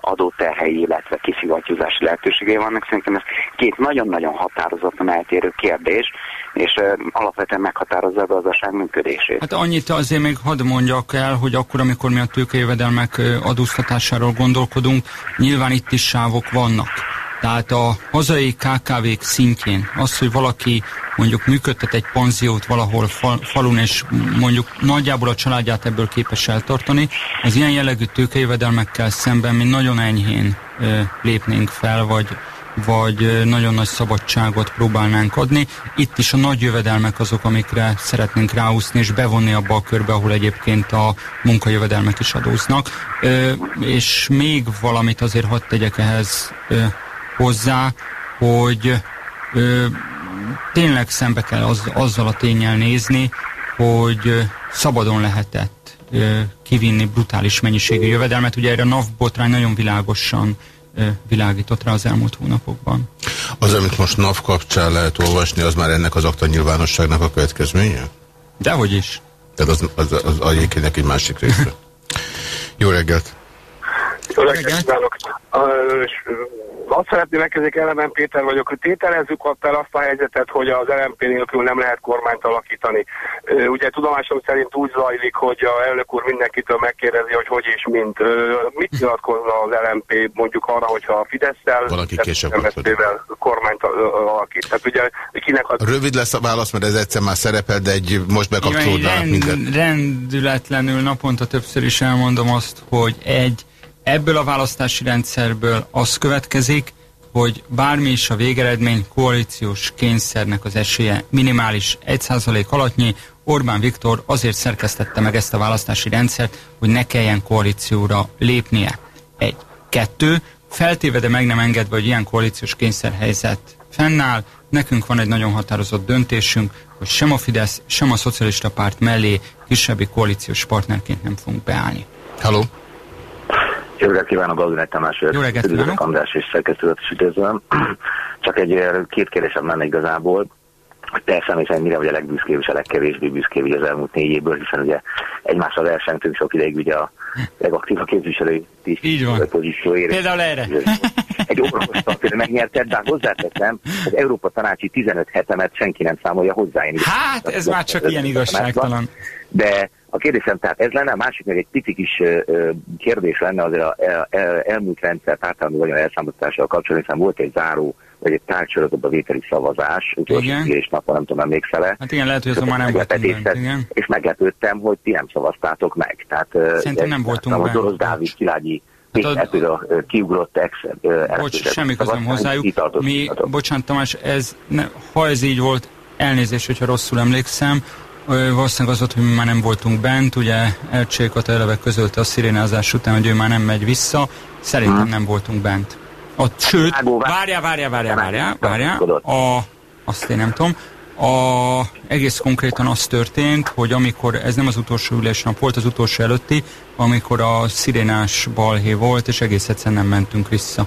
adóterhei, illetve kiszivattyúzási lehetőségei vannak. Szerintem ez két nagyon-nagyon határozottan eltérő kérdés, és alapvetően meghatározza a gazdaság működését. Hát annyit azért még hadd mondjak el, hogy akkor, amikor mi a tőkejövedelmek adóztatásáról gondolkodunk, nyilván itt is sávok vannak. Tehát a hazai KKV-k szintjén az, hogy valaki mondjuk működtet egy panziót valahol fal, falun, és mondjuk nagyjából a családját ebből képes eltartani, az ilyen jellegű tőkejövedelmekkel szemben mi nagyon enyhén ö, lépnénk fel, vagy vagy nagyon nagy szabadságot próbálnánk adni. Itt is a nagy jövedelmek azok, amikre szeretnénk ráúszni és bevonni abba a körbe, ahol egyébként a munkajövedelmek is adóznak. És még valamit azért hadd tegyek ehhez hozzá, hogy tényleg szembe kell az, azzal a tényel nézni, hogy szabadon lehetett kivinni brutális mennyiségű jövedelmet. Ugye erre a NAV botrány nagyon világosan világított rá az elmúlt hónapokban. Az, amit most NAV kapcsán lehet olvasni, az már ennek az akta nyilvánosságnak a következménye? Dehogy is. Tehát az, az, az, az egyébként egy másik része. Jó reggelt! Kívánok! azt szeretném megkezdeni, Elemen Péter vagyok, hogy tételezzük ott el azt a helyzetet, hogy az LMP nélkül nem lehet kormányt alakítani. Ugye tudomásom szerint úgy zajlik, hogy a elnök úr mindenkitől megkérdezi, hogy hogy és mint. Mit nyilatkozna az LMP mondjuk arra, hogyha a Fidesz-tel kormányt alakít? Tehát ugye kinek a... Rövid lesz a válasz, mert ez egyszer már szerepel, de egy most bekapcsolódnának rend, minden. Rendületlenül naponta többször is elmondom azt, hogy egy Ebből a választási rendszerből az következik, hogy bármi is a végeredmény koalíciós kényszernek az esélye minimális 1% alattnyi. Orbán Viktor azért szerkesztette meg ezt a választási rendszert, hogy ne kelljen koalícióra lépnie. Egy. Kettő. Feltéve, de meg nem engedve, hogy ilyen koalíciós kényszerhelyzet fennáll, nekünk van egy nagyon határozott döntésünk, hogy sem a Fidesz, sem a Szocialista Párt mellé kisebbi koalíciós partnerként nem fogunk beállni. Hello. Jó reggelt kívánok, Gazdaság Tamás, Jó reggelt kívánok. András és szerkesztőt is üdvözlöm. Csak egy két kérdésem lenne igazából. Te személy szerint mire vagy a legbüszkébb és a legkevésbé büszkébb az elmúlt négy évből, hiszen ugye egymással versenytünk sok ideig ugye a legaktívabb képviselői pozícióért. Például erre. Egy orvostal például megnyerted, de hozzáteszem, az Európa Tanácsi 15 hetemet senki nem számolja hozzá. Én hát, ez már csak ilyen igazságtalan. De a kérdésem tehát ez lenne, a másik meg egy pici kis kérdés lenne azért a el, el, elmúlt rendszer társadalmi vagyon elszámoltatással kapcsolatban, hiszen volt egy záró, vagy egy társadalmi a vételi szavazás, utolsó és napon, nem tudom, emlékszel-e. Hát igen, lehet, hogy azon már nem voltunk bent. És meglepődtem, hogy ti nem szavaztátok meg. Tehát, Szerintem nem voltunk bent. Dorosz Dávid, Szilágyi, hát a, kiugrott ex Bocs, semmi közöm hozzájuk. Mi, bocsánat Tamás, ez, ne, ha ez így volt, elnézést, hogyha rosszul emlékszem, Valószínűleg az volt, hogy mi már nem voltunk bent, ugye Ercsék eleve közölte a szirénázás után, hogy ő már nem megy vissza, szerintem hmm. nem voltunk bent. Ott, sőt, várjál, várjál, várjál, várjál, várjál, a, azt én nem tudom, a, egész konkrétan az történt, hogy amikor, ez nem az utolsó ülésnap volt, az utolsó előtti, amikor a szirénás balhé volt, és egész egyszerűen nem mentünk vissza.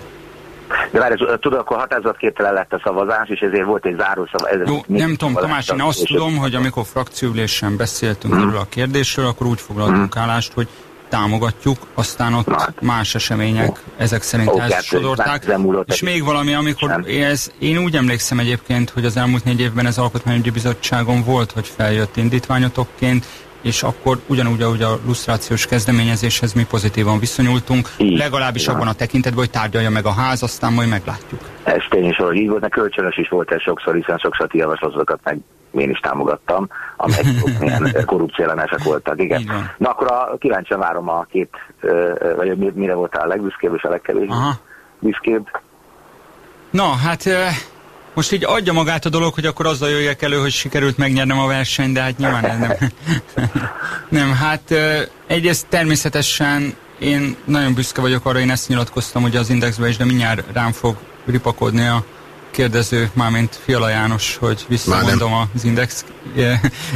De várj, tudod, akkor határozatképtelen lett a szavazás, és ezért volt egy záró szavazás. Jó, nem tudom, Tamás, én azt tudom, hogy amikor frakcióülésen beszéltünk hmm. erről a kérdésről, akkor úgy foglaltunk hmm. állást, hogy támogatjuk, aztán ott hát. más események ezek szerint oh, elsodorták. És még valami, amikor ez, én úgy emlékszem egyébként, hogy az elmúlt négy évben ez alkotmányügyi bizottságon volt, hogy feljött indítványotokként, és akkor ugyanúgy, ahogy a lusztrációs kezdeményezéshez mi pozitívan viszonyultunk, így, legalábbis abban a tekintetben, hogy tárgyalja meg a ház, aztán majd meglátjuk. Ez tény is, hogy így volt, kölcsönös is volt ez sokszor, hiszen sokszor ti javaslatokat meg én is támogattam, amelyek milyen korrupcióellenesek voltak, igen. Na akkor a, kíváncsian várom a két, vagy mire voltál a legbüszkébb és a legkevésbé büszkébb. Na, hát most így adja magát a dolog, hogy akkor azzal jöjjek elő, hogy sikerült megnyernem a versenyt, de hát nyilván ez nem. nem, hát egyrészt természetesen én nagyon büszke vagyok arra, én ezt nyilatkoztam ugye az Indexbe is, de mindjárt rám fog ripakodni a kérdező, mármint Fiala János, hogy visszamondom az Index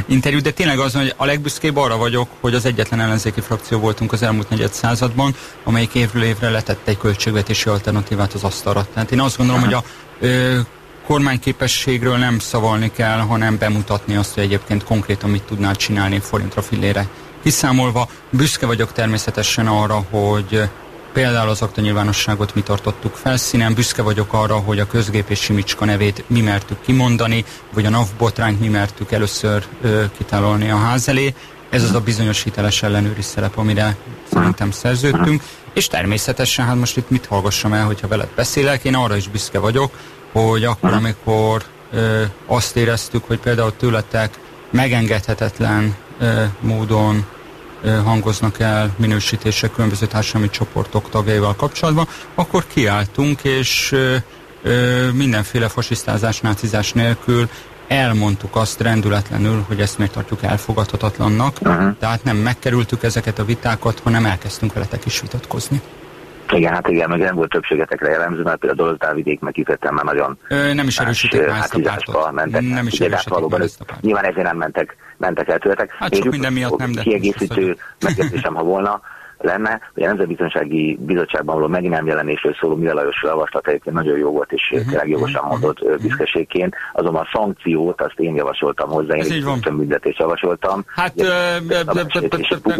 interjút, de tényleg az, hogy a legbüszkébb arra vagyok, hogy az egyetlen ellenzéki frakció voltunk az elmúlt negyed században, amelyik évről évre letett egy költségvetési alternatívát az asztalra. Tehát én azt gondolom, hogy a ö, kormányképességről nem szavalni kell, hanem bemutatni azt, hogy egyébként konkrétan mit tudnál csinálni forintra fillére. Kiszámolva büszke vagyok természetesen arra, hogy például az akta nyilvánosságot mi tartottuk felszínen, büszke vagyok arra, hogy a közgép és Simicska nevét mi mertük kimondani, vagy a NAV botrányt mi mertük először ö, kitálolni a ház elé. Ez az a bizonyos hiteles ellenőri szerep, amire szerintem szerződtünk. És természetesen, hát most itt mit hallgassam el, hogyha veled beszélek, én arra is büszke vagyok, hogy akkor, amikor ö, azt éreztük, hogy például tőletek megengedhetetlen ö, módon ö, hangoznak el minősítések különböző társadalmi csoportok tagjaival kapcsolatban, akkor kiálltunk, és ö, ö, mindenféle fasisztázás, nácizás nélkül elmondtuk azt rendületlenül, hogy ezt miért tartjuk elfogadhatatlannak, uh-huh. tehát nem megkerültük ezeket a vitákat, hanem elkezdtünk veletek is vitatkozni. Igen, hát igen, meg nem volt többségetekre jellemző, mert például a Dolozdávidék meg kifejezetten már nagyon Ö, nem is erősítik a pártot. Mentek. Nem is erősítik ezt a pártot. Nyilván ezért nem mentek, mentek el tőletek. Hát sok minden miatt nem, de... Kiegészítő megjegyzésem, ha volna, lenne, hogy a Nemzetbiztonsági Bizottságban való megint nem jelenésről szóló Mila Lajos javaslat egyébként nagyon jó volt, és uh-huh. tényleg jogosan mhm. mondott büszkeségként, azonban a szankciót azt én javasoltam hozzá, én egy büntetést javasoltam. Hát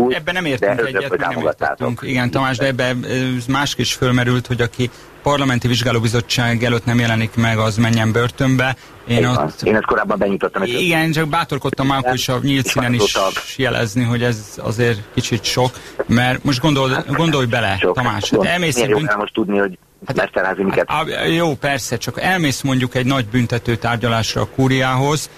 ebben nem értünk egyet, nem. Igen, Tamás, de ebben más is fölmerült, hogy aki parlamenti vizsgálóbizottság előtt nem jelenik meg, az menjen börtönbe. Én, ott, én ezt korábban benyújtottam. Igen, csak bátorkodtam akkor is a nyílt színen is jelezni, hogy ez azért kicsit sok, mert most gondol, gondolj bele, sok. Tamás. Hát elmész Milyen jó most tudni, hogy hát, Mesterházi miket? Hát, jó, persze, csak elmész mondjuk egy nagy büntető tárgyalásra a kúriához,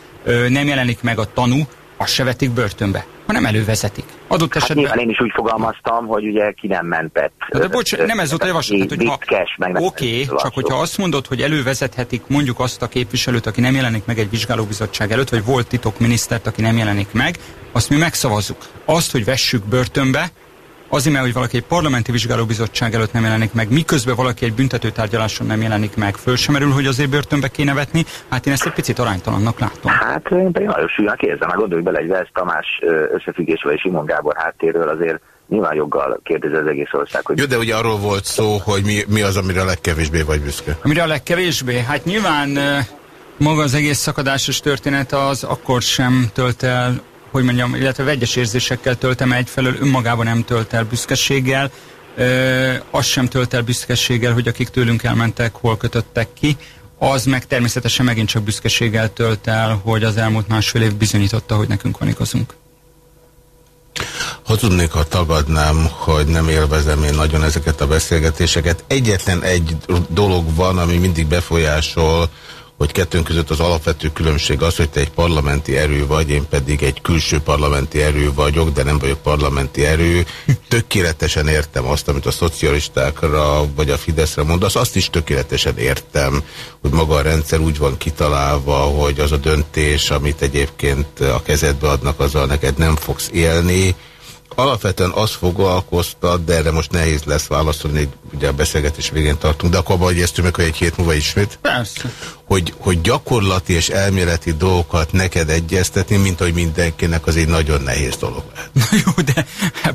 nem jelenik meg a tanú, azt se vetik börtönbe, hanem elővezetik. Adott hát esetben... én is úgy fogalmaztam, hogy ugye ki nem mentett. De bocs, nem ez volt a javaslat, hogy ha... Oké, okay, csak hogyha azt mondod, hogy elővezethetik mondjuk azt a képviselőt, aki nem jelenik meg egy vizsgálóbizottság előtt, vagy volt titok minisztert, aki nem jelenik meg, azt mi megszavazzuk. Azt, hogy vessük börtönbe, Azért, mert hogy valaki egy parlamenti vizsgálóbizottság előtt nem jelenik meg, miközben valaki egy büntetőtárgyaláson nem jelenik meg, föl sem merül, hogy azért börtönbe kéne vetni, hát én ezt egy picit aránytalannak látom. Hát én pedig nagyon súlynak érzem, meg gondolj bele egy Vesz Tamás összefüggésvel és Simon Gábor háttérről azért nyilván joggal kérdezi az egész ország. Hogy... Jó, de ugye arról volt szó, hogy mi, mi az, amire a legkevésbé vagy büszke. Amire a legkevésbé? Hát nyilván maga az egész szakadásos történet az akkor sem tölt el hogy mondjam, illetve vegyes érzésekkel töltem egyfelől, önmagában nem tölt el büszkeséggel, ö, az sem tölt el büszkeséggel, hogy akik tőlünk elmentek, hol kötöttek ki, az meg természetesen megint csak büszkeséggel tölt el, hogy az elmúlt másfél év bizonyította, hogy nekünk van igazunk. Ha tudnék, ha tagadnám, hogy nem élvezem én nagyon ezeket a beszélgetéseket. Egyetlen egy dolog van, ami mindig befolyásol hogy kettőnk között az alapvető különbség az, hogy te egy parlamenti erő vagy, én pedig egy külső parlamenti erő vagyok, de nem vagyok parlamenti erő. Tökéletesen értem azt, amit a szocialistákra vagy a Fideszre mondasz, azt is tökéletesen értem, hogy maga a rendszer úgy van kitalálva, hogy az a döntés, amit egyébként a kezedbe adnak, azzal neked nem fogsz élni, alapvetően azt foglalkoztat, de erre most nehéz lesz válaszolni, ugye a beszélgetés végén tartunk, de akkor abban egyeztünk meg, hogy egy hét múlva ismét. Persze. Hogy, hogy gyakorlati és elméleti dolgokat neked egyeztetni, mint hogy mindenkinek az egy nagyon nehéz dolog lehet. Na jó, de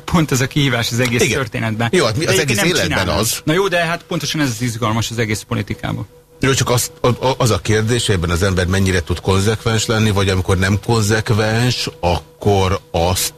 pont ez a kihívás az egész Igen. történetben. Jó, hát az egész életben csinálom. az. Na jó, de hát pontosan ez az izgalmas az egész politikában. Jó, csak az, az a kérdés, ebben az ember mennyire tud konzekvens lenni, vagy amikor nem konzekvens, akkor azt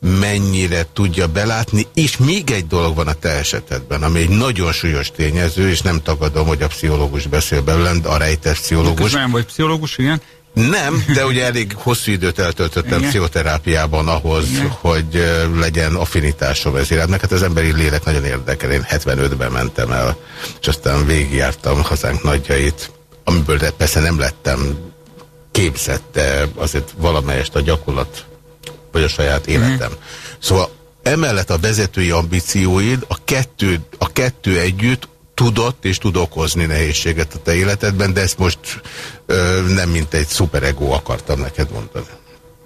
mennyire tudja belátni, és még egy dolog van a te esetedben, ami egy nagyon súlyos tényező, és nem tagadom, hogy a pszichológus beszél belőlem, a rejtett pszichológus. Nem vagy pszichológus, igen. Nem, de ugye elég hosszú időt eltöltöttem Igen. pszichoterápiában ahhoz, Igen. hogy legyen affinitásom ez iránt. Hát az emberi lélek nagyon érdekel. Én 75-ben mentem el, és aztán végigjártam hazánk nagyjait, amiből persze nem lettem képzett, de azért valamelyest a gyakorlat, vagy a saját mhm. életem. Uh Szóval emellett a vezetői ambícióid, a kettő, a kettő együtt tudott és tud okozni nehézséget a te életedben, de ezt most ö, nem mint egy szuperego akartam neked mondani.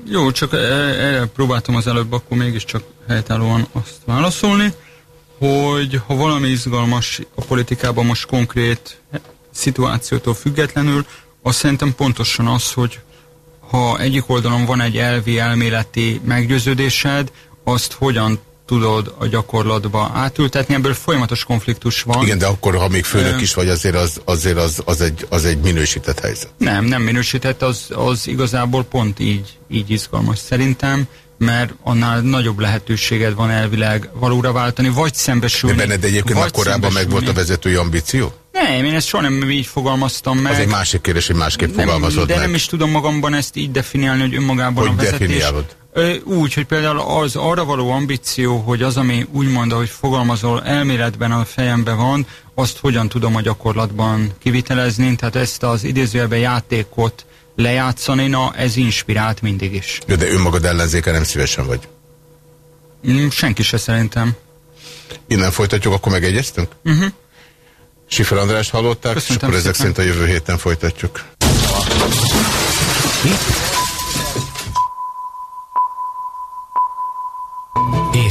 Jó, csak e, erre próbáltam az előbb akkor mégiscsak helytállóan azt válaszolni, hogy ha valami izgalmas a politikában most konkrét szituációtól függetlenül, azt szerintem pontosan az, hogy ha egyik oldalon van egy elvi elméleti meggyőződésed, azt hogyan tudod a gyakorlatba átültetni, ebből folyamatos konfliktus van. Igen, de akkor, ha még főnök is vagy, azért az, azért az, az, egy, az egy minősített helyzet. Nem, nem minősített, az, az igazából pont így, így izgalmas szerintem, mert annál nagyobb lehetőséged van elvileg valóra váltani, vagy szembesülni. De benned egyébként már korábban meg volt a vezetői ambíció? Nem, én ezt soha nem így fogalmaztam meg. Az egy másik kérdés, hogy másképp nem, fogalmazod De meg. nem is tudom magamban ezt így definiálni, hogy önmagában hogy a vezetés. Definiálod? Úgy, hogy például az arra való ambíció, hogy az, ami úgy mondta, hogy fogalmazol, elméletben a fejemben van, azt hogyan tudom a gyakorlatban kivitelezni, tehát ezt az idézőjelben játékot lejátszani, na ez inspirált mindig is. Jó, de önmagad ellenzéke nem szívesen vagy? Mm, senki se szerintem. Innen folytatjuk, akkor megegyeztünk? Uh -huh. Sifer András hallották, Köszönöm és akkor szépen. ezek szerint a jövő héten folytatjuk.